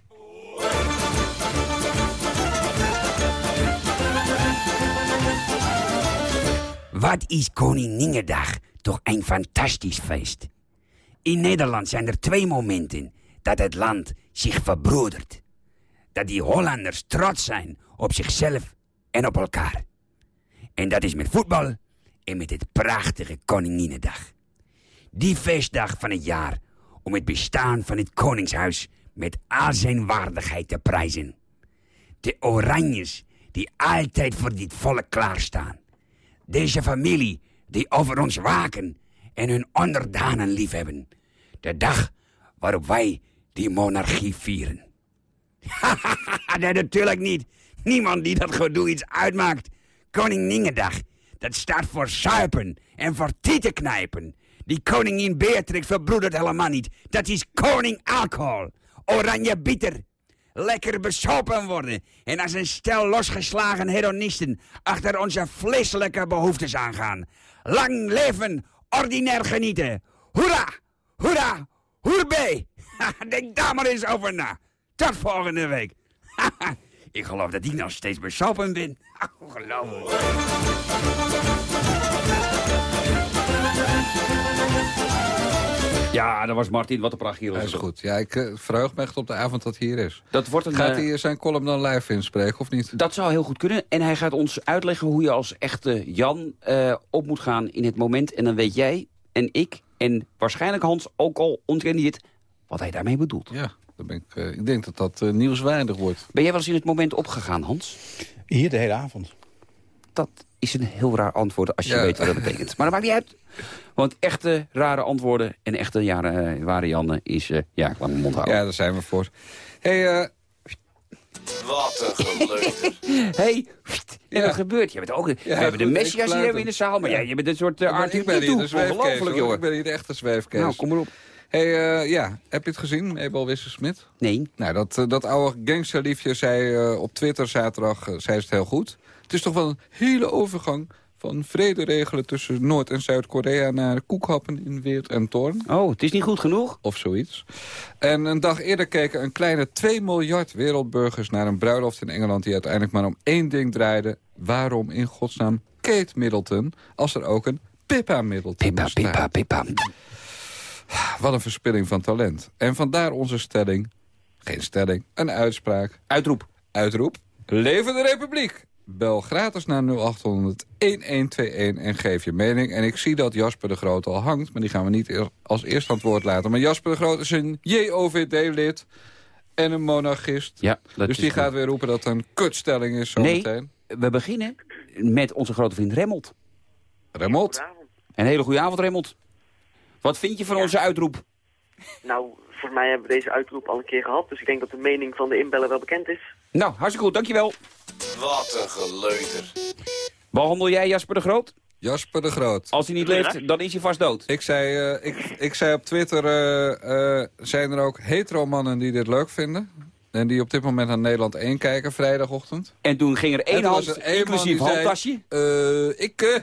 [SPEAKER 3] Wat is Koninginnedag toch een fantastisch feest. In Nederland zijn er twee momenten dat het land zich verbroedert. Dat die Hollanders trots zijn op zichzelf en op elkaar. En dat is met voetbal en met het prachtige Koninginnedag. Die feestdag van het jaar om het bestaan van het Koningshuis met al zijn waardigheid te prijzen. De Oranjes die altijd voor dit volk klaarstaan. Deze familie die over ons waken en hun onderdanen liefhebben. De dag waarop wij die monarchie vieren. nee, natuurlijk niet. Niemand die dat gedoe iets uitmaakt. Koninginnedag, dat staat voor suipen en voor tieten knijpen. Die koningin Beatrix verbroedert helemaal niet. Dat is koning alcohol. Oranje bitter. Lekker besopen worden. En als een stel losgeslagen hedonisten achter onze vleeselijke behoeftes aangaan. Lang leven, ordinair genieten. Hoera, hoera, hoerbee. Denk daar maar eens over na. Tot volgende week. ik geloof dat ik nog steeds besopen ben. Ongelooflijk. Ja, dat was Martin. Wat een prachtje.
[SPEAKER 4] Hij is goed. Ja, ik eh, verheug me echt op de avond dat hij hier is.
[SPEAKER 3] Dat wordt een,
[SPEAKER 4] Gaat
[SPEAKER 3] eh,
[SPEAKER 4] hij zijn column dan live inspreken, of niet?
[SPEAKER 3] Dat zou heel goed kunnen. En hij gaat ons uitleggen hoe je als echte Jan eh, op moet gaan in het moment. En dan weet jij en ik en waarschijnlijk Hans ook al het wat hij daarmee bedoelt.
[SPEAKER 4] Ja, dan ben ik, eh, ik denk dat dat nieuwswaardig wordt.
[SPEAKER 3] Ben jij wel eens in het moment opgegaan, Hans?
[SPEAKER 5] Hier de hele avond.
[SPEAKER 3] Dat is een heel raar antwoord als je
[SPEAKER 4] Ja.
[SPEAKER 3] weet wat dat betekent. Maar dat maakt niet uit. Want echte rare antwoorden en echte jaren, ware Janne is... eh, ja, ik laat mijn mond houden.
[SPEAKER 4] Ja, daar zijn we voor. hey, eh,
[SPEAKER 14] Wat een geleuter.
[SPEAKER 3] hey, en wat gebeurt? Je bent ook, we hebben de Messias hier hebben in de zaal. Maar ja, je bent een soort uh, Arthur
[SPEAKER 4] ik ben hier de zweefkees,
[SPEAKER 3] jongen.
[SPEAKER 4] Ik ben hier de echte zweefkees.
[SPEAKER 3] Nou, kom maar op.
[SPEAKER 4] Hey, eh, ja, heb je het gezien, Mabel Wisse-Smit?
[SPEAKER 3] Nee.
[SPEAKER 4] Nou, dat, dat oude gangsterliefje zei eh, op Twitter zaterdag, eh, zei ze het heel goed. Het is toch wel een hele overgang van vrede regelen tussen Noord- en Zuid-Korea... naar koekhappen in Weert en Toorn.
[SPEAKER 3] Oh, het is niet goed genoeg?
[SPEAKER 4] Of zoiets. En een dag eerder keken een kleine 2 miljard wereldburgers... naar een bruiloft in Engeland die uiteindelijk maar om één ding draaide. Waarom in godsnaam Kate Middleton... als er ook een Pippa Middleton
[SPEAKER 3] Pippa? Pippa, Pippa.
[SPEAKER 4] Wat een verspilling van talent. En vandaar onze stelling. Geen stelling, een uitspraak.
[SPEAKER 3] Uitroep.
[SPEAKER 4] Uitroep. Leven de Republiek! Bel gratis naar 0800 1121 en geef je mening. En ik zie dat Jasper de Groot al hangt, maar die gaan we niet als eerst aan het woord laten. Maar Jasper de Groot is een JOVD-lid en een monarchist.
[SPEAKER 3] Ja, dat
[SPEAKER 4] dus
[SPEAKER 3] is
[SPEAKER 4] die
[SPEAKER 3] goed.
[SPEAKER 4] gaat weer roepen dat het een kutstelling is
[SPEAKER 3] Nee,
[SPEAKER 4] zometeen.
[SPEAKER 3] we beginnen met onze grote vriend Remmelt.
[SPEAKER 4] Remmelt?
[SPEAKER 3] Een hele goede avond, Remmelt. Wat vind je van onze uitroep?
[SPEAKER 15] Nou, voor mij hebben we deze uitroep al een keer gehad. Dus ik denk dat de mening van de inbeller wel bekend is.
[SPEAKER 3] Nou, hartstikke goed, dankjewel.
[SPEAKER 14] Wat een geleuter.
[SPEAKER 3] Behandel jij Jasper de Groot?
[SPEAKER 4] Jasper de Groot.
[SPEAKER 3] Als hij niet leeft, dan is hij vast dood.
[SPEAKER 4] Ik zei, eh, ik, ik zei op Twitter, eh, eh, zijn er ook hetero-mannen die dit leuk vinden? En die op dit moment naar Nederland 1 kijken, vrijdagochtend.
[SPEAKER 3] En toen ging er één hand,
[SPEAKER 4] er
[SPEAKER 3] inclusief handtasje.
[SPEAKER 4] eh, ik, eh,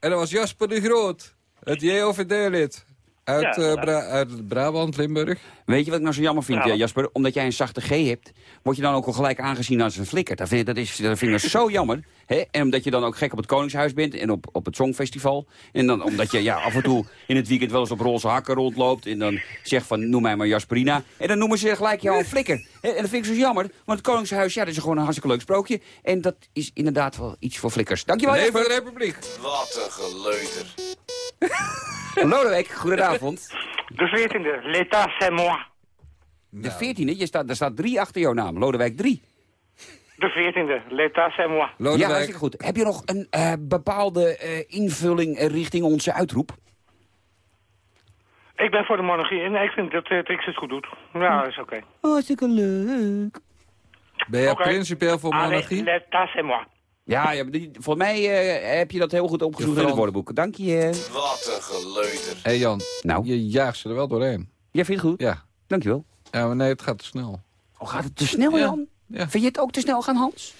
[SPEAKER 4] en dat was Jasper de Groot, het JOVD-lid. Uit,
[SPEAKER 3] Ja,
[SPEAKER 4] eh. Bra- uit Brabant, Limburg.
[SPEAKER 3] Weet je wat ik nou zo jammer vind, Jasper? Omdat jij een zachte G hebt, word je dan ook al gelijk aangezien als een flikker. Dat vind, dat is, dat vind ik zo jammer. Hè? En omdat je dan ook gek op het Koningshuis bent en op, op het Songfestival. En dan omdat je ja, af en toe in het weekend wel eens op roze hakken rondloopt. En dan zegt van, noem mij maar Jasperina. En dan noemen ze gelijk jou een flikker. Hè? En dat vind ik zo jammer. Want het Koningshuis, ja, dat is gewoon een hartstikke leuk sprookje. En dat is inderdaad wel iets voor flikkers. Dankjewel,
[SPEAKER 4] Leven de
[SPEAKER 3] Jasper.
[SPEAKER 4] Republiek.
[SPEAKER 14] Wat een geleuter.
[SPEAKER 3] Lodewijk, goedenavond.
[SPEAKER 16] De 14e, l'état c'est moi.
[SPEAKER 3] De 14e, je staat, er staat drie achter jouw naam. Lodewijk 3.
[SPEAKER 16] De 14e, l'état c'est moi.
[SPEAKER 3] Ja, hartstikke goed. Heb je nog een eh, bepaalde eh, invulling eh, richting onze uitroep?
[SPEAKER 16] Ik ben voor de monarchie en ik vind dat uh, Trix het goed doet. Ja, dat is oké.
[SPEAKER 3] Hartstikke leuk.
[SPEAKER 4] Ben jij
[SPEAKER 16] Oké.
[SPEAKER 4] principieel voor
[SPEAKER 16] Allez,
[SPEAKER 4] monarchie?
[SPEAKER 16] l'état c'est moi.
[SPEAKER 3] Ja, ja volgens mij eh, heb je dat heel goed opgezocht in het woordenboek. Dank je.
[SPEAKER 14] Wat een geleuter.
[SPEAKER 4] Hé hey Jan,
[SPEAKER 3] nou?
[SPEAKER 4] je jaagt ze er wel doorheen.
[SPEAKER 3] Jij vindt het goed?
[SPEAKER 4] Ja.
[SPEAKER 3] Dankjewel.
[SPEAKER 4] Ja, maar nee, het gaat te snel.
[SPEAKER 3] Oh, gaat het te snel, Jan? Vind je het ook te snel gaan, Hans?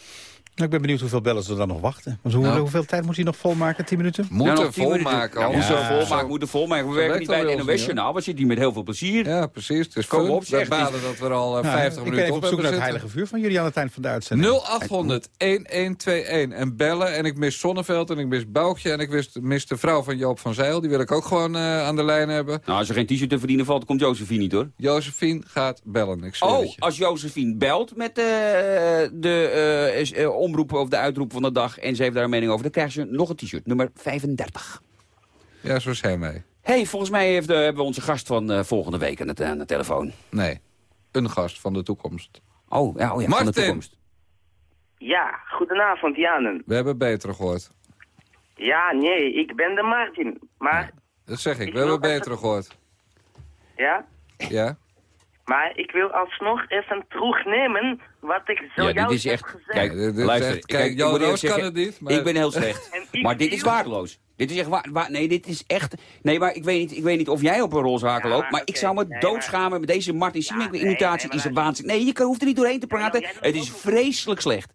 [SPEAKER 5] Nou, ik ben benieuwd hoeveel bellen ze dan nog wachten. Want hoe,
[SPEAKER 3] Nou.
[SPEAKER 5] hoeveel tijd moet hij nog volmaken? 10 minuten?
[SPEAKER 3] Ja, nog tien minuten. Ja, moeten volmaken, moeten volmaken. We
[SPEAKER 4] Zo
[SPEAKER 3] werken niet bij het
[SPEAKER 4] eens
[SPEAKER 3] NOS-journaal. We zitten hier met heel veel plezier.
[SPEAKER 4] Ja, precies. Het is
[SPEAKER 3] Kom
[SPEAKER 4] fun.
[SPEAKER 3] op,
[SPEAKER 4] We
[SPEAKER 3] zeg.
[SPEAKER 4] balen dat we er al eh,
[SPEAKER 5] Nou,
[SPEAKER 4] 50
[SPEAKER 5] ik ben
[SPEAKER 4] minuten
[SPEAKER 5] even
[SPEAKER 4] op
[SPEAKER 5] op zoek
[SPEAKER 4] hebben
[SPEAKER 5] naar het
[SPEAKER 4] zitten.
[SPEAKER 5] heilige vuur van jullie aan het eind van de uitzending.
[SPEAKER 4] 0800 1121 en bellen. En ik mis Zonneveld en ik mis Boukje en ik mis, mis de vrouw van Joop van Zeil. Die wil ik ook gewoon eh, aan de lijn hebben.
[SPEAKER 3] Nou, als er geen t-shirt te verdienen valt, komt Josephine niet, hoor.
[SPEAKER 4] Josephine gaat bellen, ik
[SPEAKER 3] Oh, als Josephine belt met eh, de eh, is- eh, omroep of de uitroep van de dag... en ze heeft daar een mening over, dan krijgt ze nog een t-shirt, nummer 35.
[SPEAKER 4] Ja, zo zijn wij.
[SPEAKER 3] hey, volgens mij heeft, eh, hebben we onze gast van eh, volgende week aan de, aan de telefoon.
[SPEAKER 4] Nee, een gast van de toekomst.
[SPEAKER 3] Oh, ja, oh ja van de
[SPEAKER 4] Martin!
[SPEAKER 3] toekomst.
[SPEAKER 15] Ja, goedenavond Janen.
[SPEAKER 4] We hebben betere gehoord.
[SPEAKER 15] Ja, nee, ik ben de Martin. Maar,
[SPEAKER 4] Dat zeg ik,
[SPEAKER 15] Ik
[SPEAKER 4] we hebben betere gehoord.
[SPEAKER 15] ja,
[SPEAKER 4] Ja?
[SPEAKER 15] Maar ik wil alsnog even terugnemen wat ik
[SPEAKER 3] Ja,
[SPEAKER 15] zojuist
[SPEAKER 3] dit is
[SPEAKER 15] heb
[SPEAKER 3] echt...
[SPEAKER 15] gezegd.
[SPEAKER 3] Kijk,
[SPEAKER 4] dit is
[SPEAKER 3] luister.
[SPEAKER 4] echt- kijk, Jan Roos kan
[SPEAKER 3] zeggen,
[SPEAKER 4] het niet, maar-
[SPEAKER 3] Ik ben heel slecht. Maar dit is waardeloos. Dit is echt waar, waar- Nee, dit is echt... Nee, maar ik weet niet, ik weet niet of jij op een roze haken loopt... maar ik zou me
[SPEAKER 15] nee,
[SPEAKER 3] doodschamen met deze Martin Siemek-imitatie. is een waanzin. Nee, je hoeft er niet doorheen te praten. Het is vreselijk slecht.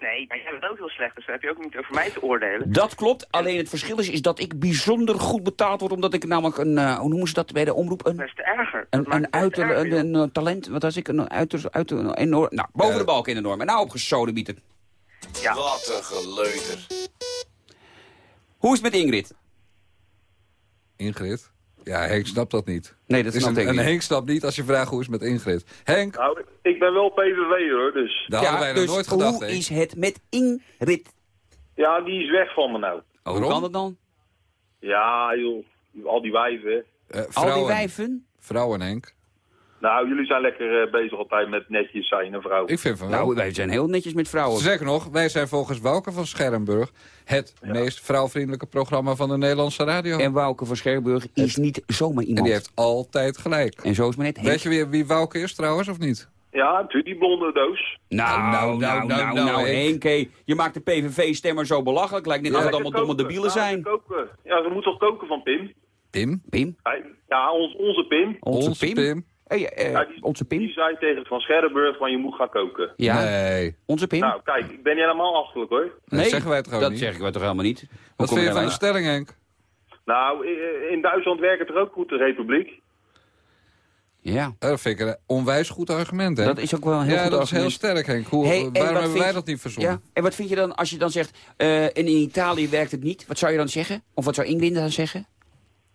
[SPEAKER 15] Nee, maar jij bent ook heel slecht, dus daar heb je ook niet over mij te oordelen.
[SPEAKER 3] Dat klopt, alleen het verschil is, is dat ik bijzonder goed betaald word... omdat ik namelijk een... eh, hoe noemen ze dat bij de omroep? Een,
[SPEAKER 15] te erger.
[SPEAKER 3] een, een, uiter, een, een, een talent, wat was ik? Een uiter, uiter, een enorm... Nou, boven de balk in de norm. En nou opgesodemieten.
[SPEAKER 15] Ja.
[SPEAKER 14] Wat een geleuter.
[SPEAKER 3] Hoe is het met Ingrid?
[SPEAKER 4] Ingrid? Ja, Henk snapt dat niet.
[SPEAKER 3] Nee, dat snapt
[SPEAKER 4] een,
[SPEAKER 3] ik
[SPEAKER 4] En
[SPEAKER 3] niet.
[SPEAKER 4] Henk snapt niet als je vraagt hoe is het met Ingrid. Henk,
[SPEAKER 17] Nou, ik ben wel PVV hoor, dus.
[SPEAKER 4] daar hadden wij nog
[SPEAKER 3] dus
[SPEAKER 4] nooit gedacht,
[SPEAKER 3] hoe
[SPEAKER 4] Henk.
[SPEAKER 3] is het met Ingrid?
[SPEAKER 17] Ja, die is weg van me nou.
[SPEAKER 3] Oh, hoe kan dat dan?
[SPEAKER 17] Ja, joh. Al die wijven.
[SPEAKER 4] Eh,
[SPEAKER 3] Al die wijven?
[SPEAKER 4] vrouwen, Henk.
[SPEAKER 17] Nou, jullie zijn lekker eh, bezig altijd met netjes zijn en vrouw.
[SPEAKER 4] Ik vind van wel.
[SPEAKER 3] Nou, wij zijn heel netjes met vrouwen.
[SPEAKER 4] Zeker nog, wij zijn volgens Wouke van Scherrenburg... het meest vrouwvriendelijke programma van de Nederlandse radio.
[SPEAKER 3] En Wouke van Scherburg is niet zomaar iemand.
[SPEAKER 4] En die heeft altijd gelijk.
[SPEAKER 3] En zo is maar net.
[SPEAKER 4] Weet je wie, wie Wouke is trouwens, of niet?
[SPEAKER 17] Ja, natuurlijk, die blonde doos.
[SPEAKER 3] Nou, nou, nou, nou, nou,
[SPEAKER 4] Henk.
[SPEAKER 3] Henk, je maakt de PVV-stemmer zo belachelijk. Lijkt net
[SPEAKER 17] Ja,
[SPEAKER 3] alsof het allemaal domme debielen zijn.
[SPEAKER 17] Ja, ze moet toch koken van Pim?
[SPEAKER 4] Pim?
[SPEAKER 3] Pim?
[SPEAKER 17] Ja, ons, onze Pim.
[SPEAKER 3] Onze, Pim? Hey, eh,
[SPEAKER 17] Ja, die,
[SPEAKER 3] onze Pim?
[SPEAKER 17] Die zei tegen Van Scherrenburg van je moet gaan koken.
[SPEAKER 3] Ja,
[SPEAKER 4] Nee.
[SPEAKER 3] onze Pim?
[SPEAKER 17] Nou, kijk, ik ben niet helemaal achterlijk hoor.
[SPEAKER 4] Dat zeggen wij toch
[SPEAKER 3] dat
[SPEAKER 4] niet?
[SPEAKER 3] zeggen wij toch helemaal niet? Hoe
[SPEAKER 4] Wat vind je van de stelling, Henk?
[SPEAKER 17] Nou, in Duitsland werkt het er ook goed, de Republiek.
[SPEAKER 3] Ja.
[SPEAKER 4] Dat vind ik een onwijs goed argument, hè?
[SPEAKER 3] Dat is ook wel een heel
[SPEAKER 4] ja,
[SPEAKER 3] goed
[SPEAKER 4] dat is heel sterk, Henk. Hoe,
[SPEAKER 3] Hey,
[SPEAKER 4] waarom hebben wij
[SPEAKER 3] je-
[SPEAKER 4] dat niet verzonnen?
[SPEAKER 3] Ja, en wat vind je dan als je dan zegt, eh, en in Italië werkt het niet? Wat zou je dan zeggen? Of wat zou Ingrid dan zeggen?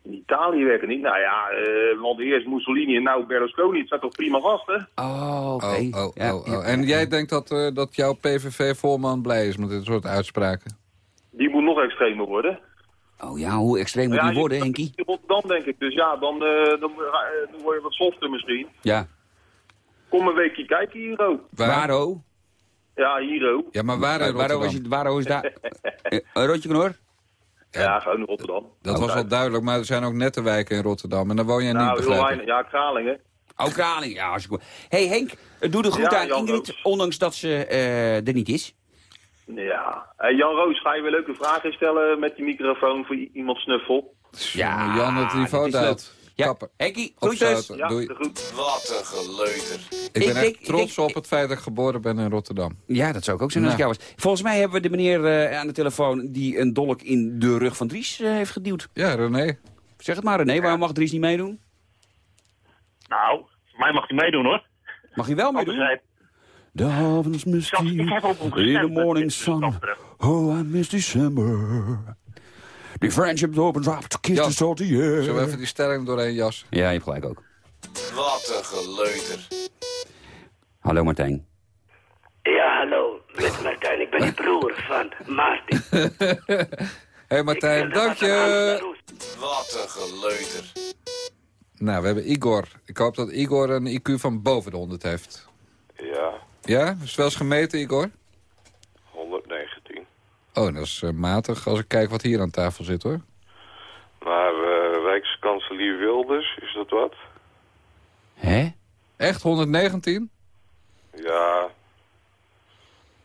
[SPEAKER 17] In Italië werkt het niet. Nou ja, eh, want eerst Mussolini en nou Berlusconi. Het staat toch prima vast, hè?
[SPEAKER 3] Oh, oké.
[SPEAKER 4] Oh, oh,
[SPEAKER 3] Ja,
[SPEAKER 4] oh,
[SPEAKER 3] ja.
[SPEAKER 4] oh. En jij denkt dat, eh, dat jouw PVV-voorman blij is met dit soort uitspraken?
[SPEAKER 17] Die moet nog extremer worden.
[SPEAKER 3] Oh ja, hoe extreem moet
[SPEAKER 17] Ja,
[SPEAKER 3] die
[SPEAKER 17] je-
[SPEAKER 3] worden, Henkie?
[SPEAKER 17] In Rotterdam, denk ik. Dus ja, dan, eh, dan, dan word je wat softer misschien.
[SPEAKER 3] Ja.
[SPEAKER 17] Kom een weekje kijken hier ook.
[SPEAKER 3] Waro?
[SPEAKER 17] Ja, hier ook.
[SPEAKER 4] Ja, maar waar in
[SPEAKER 3] Waro
[SPEAKER 4] Rotterdam?
[SPEAKER 3] is, Waro is daar... Rondje knor?
[SPEAKER 17] Ja, gewoon in Rotterdam.
[SPEAKER 4] Dat was wel duidelijk, maar er zijn ook nette wijken in Rotterdam. En daar woon jij
[SPEAKER 17] Nou,
[SPEAKER 4] niet,
[SPEAKER 17] heel
[SPEAKER 4] begrijp
[SPEAKER 17] weinig. Ja, Kralingen.
[SPEAKER 3] Oh, Kraling. Ja, hartstikke goed. hey, Henk, eh, doe de groet
[SPEAKER 17] Ja,
[SPEAKER 3] aan
[SPEAKER 17] Jan
[SPEAKER 3] Ingrid,
[SPEAKER 17] Roos.
[SPEAKER 3] ondanks dat ze eh, er niet is.
[SPEAKER 17] Ja. Hey, Jan Roos, ga je weer leuke vragen stellen met die microfoon voor iemand snuffel?
[SPEAKER 3] Ja,
[SPEAKER 4] Jan, het niveau daalt.
[SPEAKER 3] Ja,
[SPEAKER 4] Kappen.
[SPEAKER 3] Henkie, groetjes.
[SPEAKER 17] Ja,
[SPEAKER 4] Doei.
[SPEAKER 17] de goed.
[SPEAKER 14] Wat een geleuter.
[SPEAKER 4] Ik
[SPEAKER 3] Ik
[SPEAKER 4] ben
[SPEAKER 3] denk-
[SPEAKER 4] echt trots
[SPEAKER 3] ik denk-
[SPEAKER 4] op het feit dat ik geboren ben in Rotterdam.
[SPEAKER 3] Ja, dat zou ik ook zijn als ik
[SPEAKER 4] Ja.
[SPEAKER 3] jou was. Volgens mij hebben we de meneer eh, aan de telefoon die een dolk in de rug van Dries eh, heeft geduwd.
[SPEAKER 4] Ja, René.
[SPEAKER 3] Zeg het maar, René, waarom mag Dries niet meedoen?
[SPEAKER 8] Nou, voor mij mag hij meedoen hoor.
[SPEAKER 3] Mag hij wel meedoen?
[SPEAKER 8] Ik heb op hem
[SPEAKER 3] in the morning
[SPEAKER 8] dus
[SPEAKER 3] sun. Oh, I miss December. The friendship opens up to kiss the salty air.
[SPEAKER 4] Zullen we even die stelling doorheen jas?
[SPEAKER 3] Ja, je hebt gelijk ook.
[SPEAKER 14] Wat een geleuter.
[SPEAKER 3] Hallo Martijn.
[SPEAKER 18] Ja, hallo. Met Martijn. Ik ben de broer van Maarten.
[SPEAKER 4] Hé hey Martijn, dank je.
[SPEAKER 14] Wat een geleuter.
[SPEAKER 4] Nou, we hebben Igor. Ik hoop dat Igor een IQ van boven de 100 heeft.
[SPEAKER 19] Ja,
[SPEAKER 4] Ja? Is het wel eens gemeten, Igor?
[SPEAKER 19] 119.
[SPEAKER 4] Oh, dat is eh, matig als ik kijk wat hier aan tafel zit, hoor.
[SPEAKER 19] Maar eh Rijkskanselier Wilders, is dat wat?
[SPEAKER 3] Hè?
[SPEAKER 4] Echt 119?
[SPEAKER 19] Ja,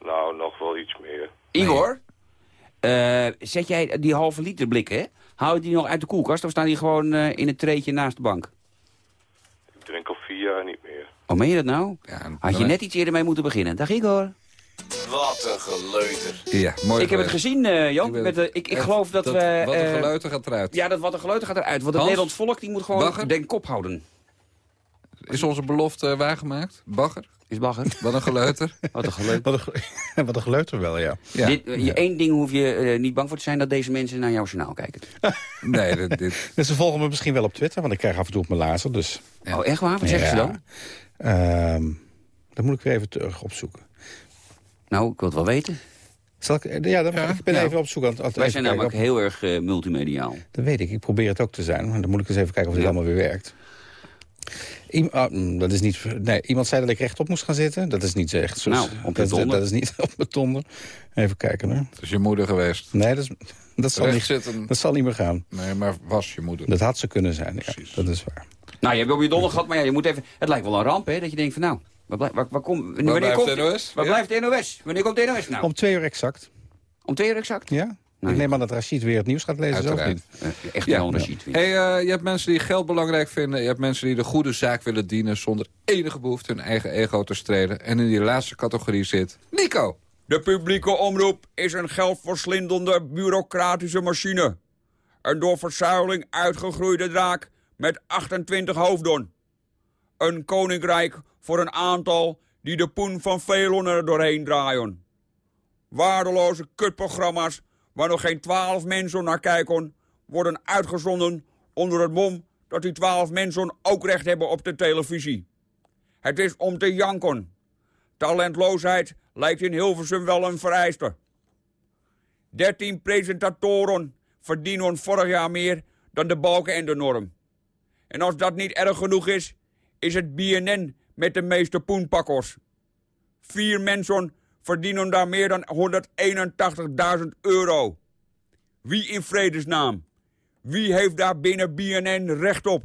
[SPEAKER 19] nou, nog wel iets meer.
[SPEAKER 3] Igor, eh, zet jij die halve liter blikken, hè? Hou je die nog uit de koelkast of staan die gewoon eh, in het treetje naast de bank?
[SPEAKER 19] Ik drink al vier jaar niet meer.
[SPEAKER 3] Oh, meen je dat nou?
[SPEAKER 4] Ja,
[SPEAKER 3] Had je net iets eerder mee moeten beginnen. Dag Igor.
[SPEAKER 14] Wat een geleuter.
[SPEAKER 4] Ja, mooi
[SPEAKER 3] ik heb het gezien, eh, Jan.
[SPEAKER 4] Ik ben-
[SPEAKER 3] Met de, ik, ik
[SPEAKER 4] echt,
[SPEAKER 3] geloof dat,
[SPEAKER 4] dat
[SPEAKER 3] we...
[SPEAKER 4] Wat een
[SPEAKER 3] eh,
[SPEAKER 4] geluid gaat eruit.
[SPEAKER 3] Ja, dat wat een geluid gaat eruit. Want het? Nederlands volk die moet gewoon
[SPEAKER 4] Bagger?
[SPEAKER 3] den kop houden.
[SPEAKER 4] Is onze belofte waargemaakt? Bagger?
[SPEAKER 3] Is bagger?
[SPEAKER 4] Wat een geleuter.
[SPEAKER 3] Wat een geluid.
[SPEAKER 5] Wat een, ge- wat een geleuter wel, ja.
[SPEAKER 4] Ja.
[SPEAKER 3] Dit, eh, één ding hoef je eh, niet bang voor te zijn... dat deze mensen naar jouw journaal kijken.
[SPEAKER 4] Nee, dit... dit
[SPEAKER 5] Dus ze volgen me misschien wel op Twitter, want ik krijg af en toe op mijn lazer. Dus,
[SPEAKER 3] Oh, echt waar? Wat zeggen ze dan?
[SPEAKER 5] ehm, dat moet ik weer even terug opzoeken.
[SPEAKER 3] Nou, ik wil het wel weten.
[SPEAKER 5] Zal ik, eh, ja, dan,
[SPEAKER 4] Ja,
[SPEAKER 5] ik ben
[SPEAKER 3] ja.
[SPEAKER 5] even op zoek aan het aan het
[SPEAKER 3] Wij zijn namelijk heel erg eh, multimediaal.
[SPEAKER 5] Dat weet ik, ik probeer het ook te zijn. Maar dan moet ik eens even kijken of dit
[SPEAKER 3] Ja.
[SPEAKER 5] allemaal weer werkt. Ah, mm, dat is niet, nee, iemand zei dat ik rechtop moest gaan zitten. Dat is niet echt zo.
[SPEAKER 3] Nou, op
[SPEAKER 5] dat,
[SPEAKER 3] donder.
[SPEAKER 5] dat is niet op mijn donder. Even kijken hoor.
[SPEAKER 4] is je moeder geweest.
[SPEAKER 5] Nee, dat, is, dat, zal niet, dat zal niet meer gaan.
[SPEAKER 4] Nee, maar was je moeder.
[SPEAKER 5] Dat had ze kunnen zijn, ja,
[SPEAKER 4] Precies.
[SPEAKER 5] dat is waar.
[SPEAKER 3] Nou, je hebt op je donder gehad, maar ja, je moet even... Het lijkt wel een ramp, hè? Dat je denkt van nou... Waar, blij- waar, waar, kom, wanneer
[SPEAKER 4] blijft
[SPEAKER 3] komt,
[SPEAKER 4] de NOS?
[SPEAKER 3] Waar
[SPEAKER 4] Ja?
[SPEAKER 3] blijft de NOS? Wanneer komt de NOS nou?
[SPEAKER 5] Om twee uur exact.
[SPEAKER 3] Om twee uur exact?
[SPEAKER 5] Ja? ik neem aan dat Rashid weer het nieuws gaat lezen, niet.
[SPEAKER 3] Eh, echt
[SPEAKER 4] Ja.
[SPEAKER 3] een sheet.
[SPEAKER 4] Hey, eh, je hebt mensen die geld belangrijk vinden. Je hebt mensen die de goede zaak willen dienen... zonder enige behoefte hun eigen ego te streden. En in die laatste categorie zit Nico.
[SPEAKER 3] De publieke omroep is een geldverslindende bureaucratische machine. Een door verzuiling uitgegroeide draak met 28 hoofden. Een koninkrijk voor een aantal die de poen van velen er doorheen draaien. Waardeloze kutprogramma's waar nog geen twaalf mensen naar kijken... worden uitgezonden onder het mom
[SPEAKER 20] dat die twaalf mensen ook recht hebben op de televisie. Het is om te janken. Talentloosheid lijkt in Hilversum wel een vereiste. 13 presentatoren verdienen vorig jaar meer dan de balken en de norm. En als dat niet erg genoeg is, is het BNN met de meeste poenpakkers. Vier mensen verdienen daar meer dan 181.000 euro. Wie in vredesnaam? Wie heeft daar binnen BNN recht op?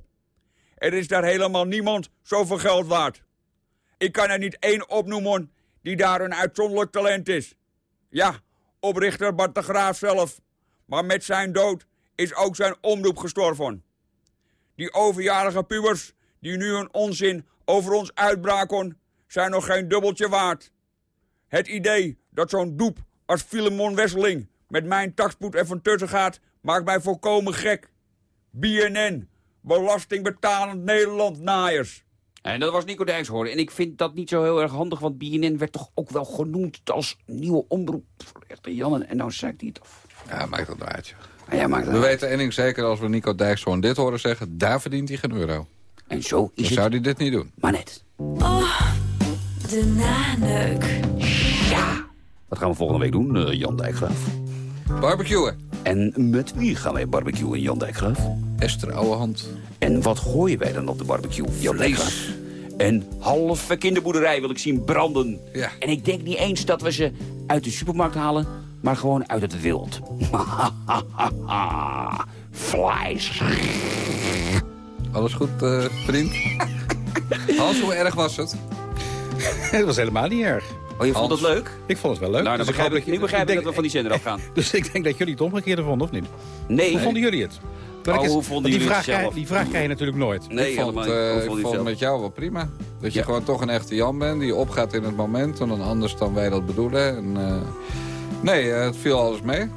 [SPEAKER 20] Er is daar helemaal niemand zoveel geld waard. Ik kan er niet één opnoemen die daar een uitzonderlijk talent is. Ja, oprichter Bart de Graaf zelf. Maar met zijn dood is ook zijn omroep gestorven. Die overjarige pubers die nu hun onzin over ons uitbraken, zijn nog geen dubbeltje waard. Het idee dat zo'n doep als Filemon Wesseling met mijn takspoed er van tussen gaat, maakt mij volkomen gek. BNN, belastingbetalend Nederland naaiers.
[SPEAKER 3] En dat was Nico Dijkshoorn. En ik vind dat niet zo heel erg handig, want BNN werd toch ook wel genoemd als nieuwe omroep voor echte Jannen. En nou zei ik die toch.
[SPEAKER 4] Ja, maakt dat uit,
[SPEAKER 3] ja, maakt dat
[SPEAKER 4] We
[SPEAKER 3] uit.
[SPEAKER 4] weten één ding zeker, als we Nico Dijkshoorn dit horen zeggen... daar verdient hij geen euro.
[SPEAKER 3] En zo is
[SPEAKER 4] Dan
[SPEAKER 3] het
[SPEAKER 4] zou hij dit niet doen.
[SPEAKER 3] maar net.
[SPEAKER 10] Oh, de naneuk.
[SPEAKER 3] Wat gaan we volgende week doen, eh, Jan Dijkgraaf?
[SPEAKER 4] Barbecuen.
[SPEAKER 3] En met wie gaan wij barbecuen, Jan Dijkgraaf?
[SPEAKER 4] Esther Ouwehand.
[SPEAKER 3] En wat gooien wij dan op de barbecue, Jan Dijkgraaf? Een halve kinderboerderij wil ik zien branden.
[SPEAKER 4] Ja.
[SPEAKER 3] En ik denk niet eens dat we ze uit de supermarkt halen, maar gewoon uit het wild. Vlees.
[SPEAKER 4] Alles goed, eh, vriend? Hans, hoe erg was het?
[SPEAKER 5] Het was helemaal niet erg.
[SPEAKER 3] Oh, je vond het leuk?
[SPEAKER 5] Ik vond het wel leuk.
[SPEAKER 3] Nou, dan
[SPEAKER 5] Dus
[SPEAKER 3] begrijp ik, nu begrijp ik dat we van die zender afgaan.
[SPEAKER 5] Dus ik denk dat jullie het omgekeerde vonden, of niet?
[SPEAKER 3] Nee.
[SPEAKER 5] Hoe vonden jullie het?
[SPEAKER 3] Oh,
[SPEAKER 5] ik eens-
[SPEAKER 3] hoe vonden
[SPEAKER 5] die
[SPEAKER 3] jullie
[SPEAKER 5] vraag
[SPEAKER 3] het zelf?
[SPEAKER 5] krijg- Die vraag krijg je natuurlijk nooit.
[SPEAKER 3] Nee,
[SPEAKER 4] ik vond, eh, ik
[SPEAKER 3] vond het
[SPEAKER 4] met jou wel prima. Dat je gewoon toch een echte Jan bent, die opgaat in het moment... en dan anders dan wij dat bedoelen. En, eh, nee, het viel alles mee.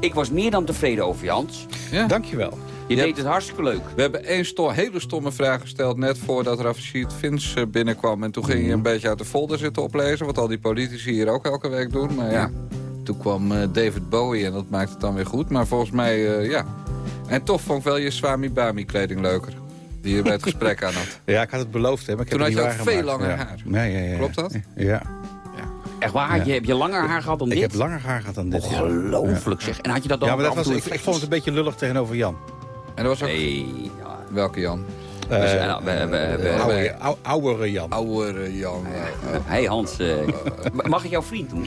[SPEAKER 3] Ik was meer dan tevreden over Jans.
[SPEAKER 4] Ja.
[SPEAKER 5] Dankjewel.
[SPEAKER 3] Je deed het hartstikke leuk.
[SPEAKER 4] We hebben één sto hele stomme vraag gesteld net voordat Rafashid Vins eh, binnenkwam. En toen ging
[SPEAKER 3] Mhm.
[SPEAKER 4] je een beetje uit de folder zitten oplezen. Wat al die politici hier ook elke week doen. Maar ja, toen kwam eh, David Bowie en dat maakte het dan weer goed. Maar volgens mij, eh, ja. En toch vond ik wel je Swami Bami kleding leuker. Die je bij het gesprek aan had.
[SPEAKER 5] Ja, ik had het beloofd, hè, maar ik
[SPEAKER 4] Toen
[SPEAKER 5] heb
[SPEAKER 4] had
[SPEAKER 5] niet
[SPEAKER 4] je ook veel langer
[SPEAKER 5] ja.
[SPEAKER 4] haar.
[SPEAKER 5] Ja, ja, ja.
[SPEAKER 4] Klopt dat?
[SPEAKER 5] Ja.
[SPEAKER 3] Echt waar?
[SPEAKER 5] Ja.
[SPEAKER 3] Je, heb je langer haar gehad dan
[SPEAKER 5] Ik
[SPEAKER 3] dit?
[SPEAKER 5] heb langer haar gehad dan dit. ja.
[SPEAKER 3] Ongelooflijk zeg. En had je dat dan
[SPEAKER 5] Ja, maar dat was, ik, ik vond het een beetje lullig tegenover Jan.
[SPEAKER 4] En dat was ook...
[SPEAKER 3] Nee, ja.
[SPEAKER 4] Welke Jan?
[SPEAKER 3] Dus, eh, we- we- we- we-
[SPEAKER 5] oude- Jan.
[SPEAKER 4] Jan.
[SPEAKER 3] Hé Hans, eh, mag ik jouw vriend doen?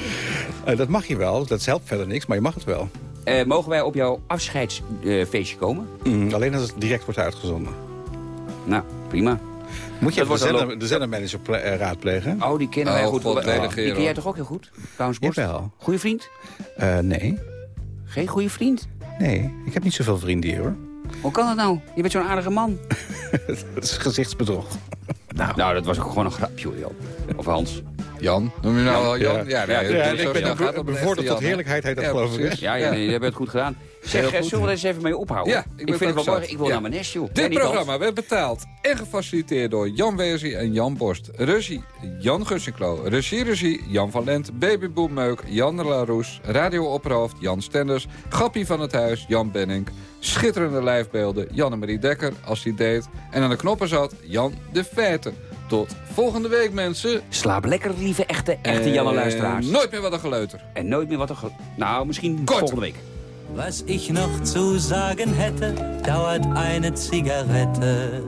[SPEAKER 5] Eh, dat mag je wel. Dat helpt verder niks, maar je mag het wel.
[SPEAKER 3] Eh, mogen wij op jouw afscheidsfeestje komen?
[SPEAKER 5] Mm, alleen als het direct wordt uitgezonden.
[SPEAKER 3] Nou, prima.
[SPEAKER 5] Moet je
[SPEAKER 3] Dat
[SPEAKER 5] even de, zender, de zendermanager ple- raadplegen?
[SPEAKER 3] Oh, die kennen wij
[SPEAKER 4] Oh,
[SPEAKER 3] goed.
[SPEAKER 4] God,
[SPEAKER 3] Die ken jij toch ook heel goed? Trouwens, Borst?
[SPEAKER 5] Jawel.
[SPEAKER 3] Goeie vriend?
[SPEAKER 5] Eh, nee.
[SPEAKER 3] Geen goede vriend?
[SPEAKER 5] Nee, ik heb niet zoveel vrienden hier, hoor.
[SPEAKER 3] Hoe kan dat nou? Je bent zo'n aardige man.
[SPEAKER 5] Het is gezichtsbedrog.
[SPEAKER 3] Nou, dat was ook gewoon een grapje, hoor, Jan. Of Hans.
[SPEAKER 4] Jan? Noem je nou wel Jan?
[SPEAKER 3] Ja.
[SPEAKER 4] Ja, nee,
[SPEAKER 3] Ja,
[SPEAKER 4] dat-
[SPEAKER 5] Ja, ik ben bevorderd tot heerlijkheid, heet dat
[SPEAKER 4] Ja,
[SPEAKER 5] geloof ik.
[SPEAKER 3] Ja, ja, nee, je hebt het goed gedaan. Zeg, eh, zullen we er eens even mee ophouden?
[SPEAKER 4] Ja, ik
[SPEAKER 3] vind het wel mooi. Ik wil
[SPEAKER 4] Ja.
[SPEAKER 3] naar mijn nest, joh.
[SPEAKER 4] Dit programma werd betaald en gefaciliteerd door Jan Weersy en Jan Borst. Regie Jan Gussinklo. Regie, regie Jan van Lent. Baby Boom Meuk, Jan de Laroes. Radio Opperhoofd Jan Stenders. Gappie van het Huis Jan Benning. Schitterende lijfbeelden Janne-Marie Dekker als die deed. En aan de knoppen zat Jan de Feiten. Tot volgende week mensen.
[SPEAKER 3] Slaap lekker, lieve, echte, echte
[SPEAKER 4] En
[SPEAKER 3] Janne-luisteraars.
[SPEAKER 4] Nooit meer wat een geleuter.
[SPEAKER 3] En nooit meer wat een... Nou, misschien
[SPEAKER 4] Kort.
[SPEAKER 3] volgende week.
[SPEAKER 21] Was ich noch zu sagen hätte, dauert eine Zigarette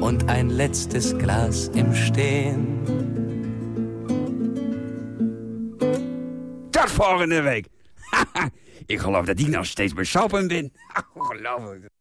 [SPEAKER 21] und ein letztes Glas im Stehen.
[SPEAKER 22] Tot volgende week. ik geloof dat ik nog steeds bij Sappen ben. Ongelooflijk.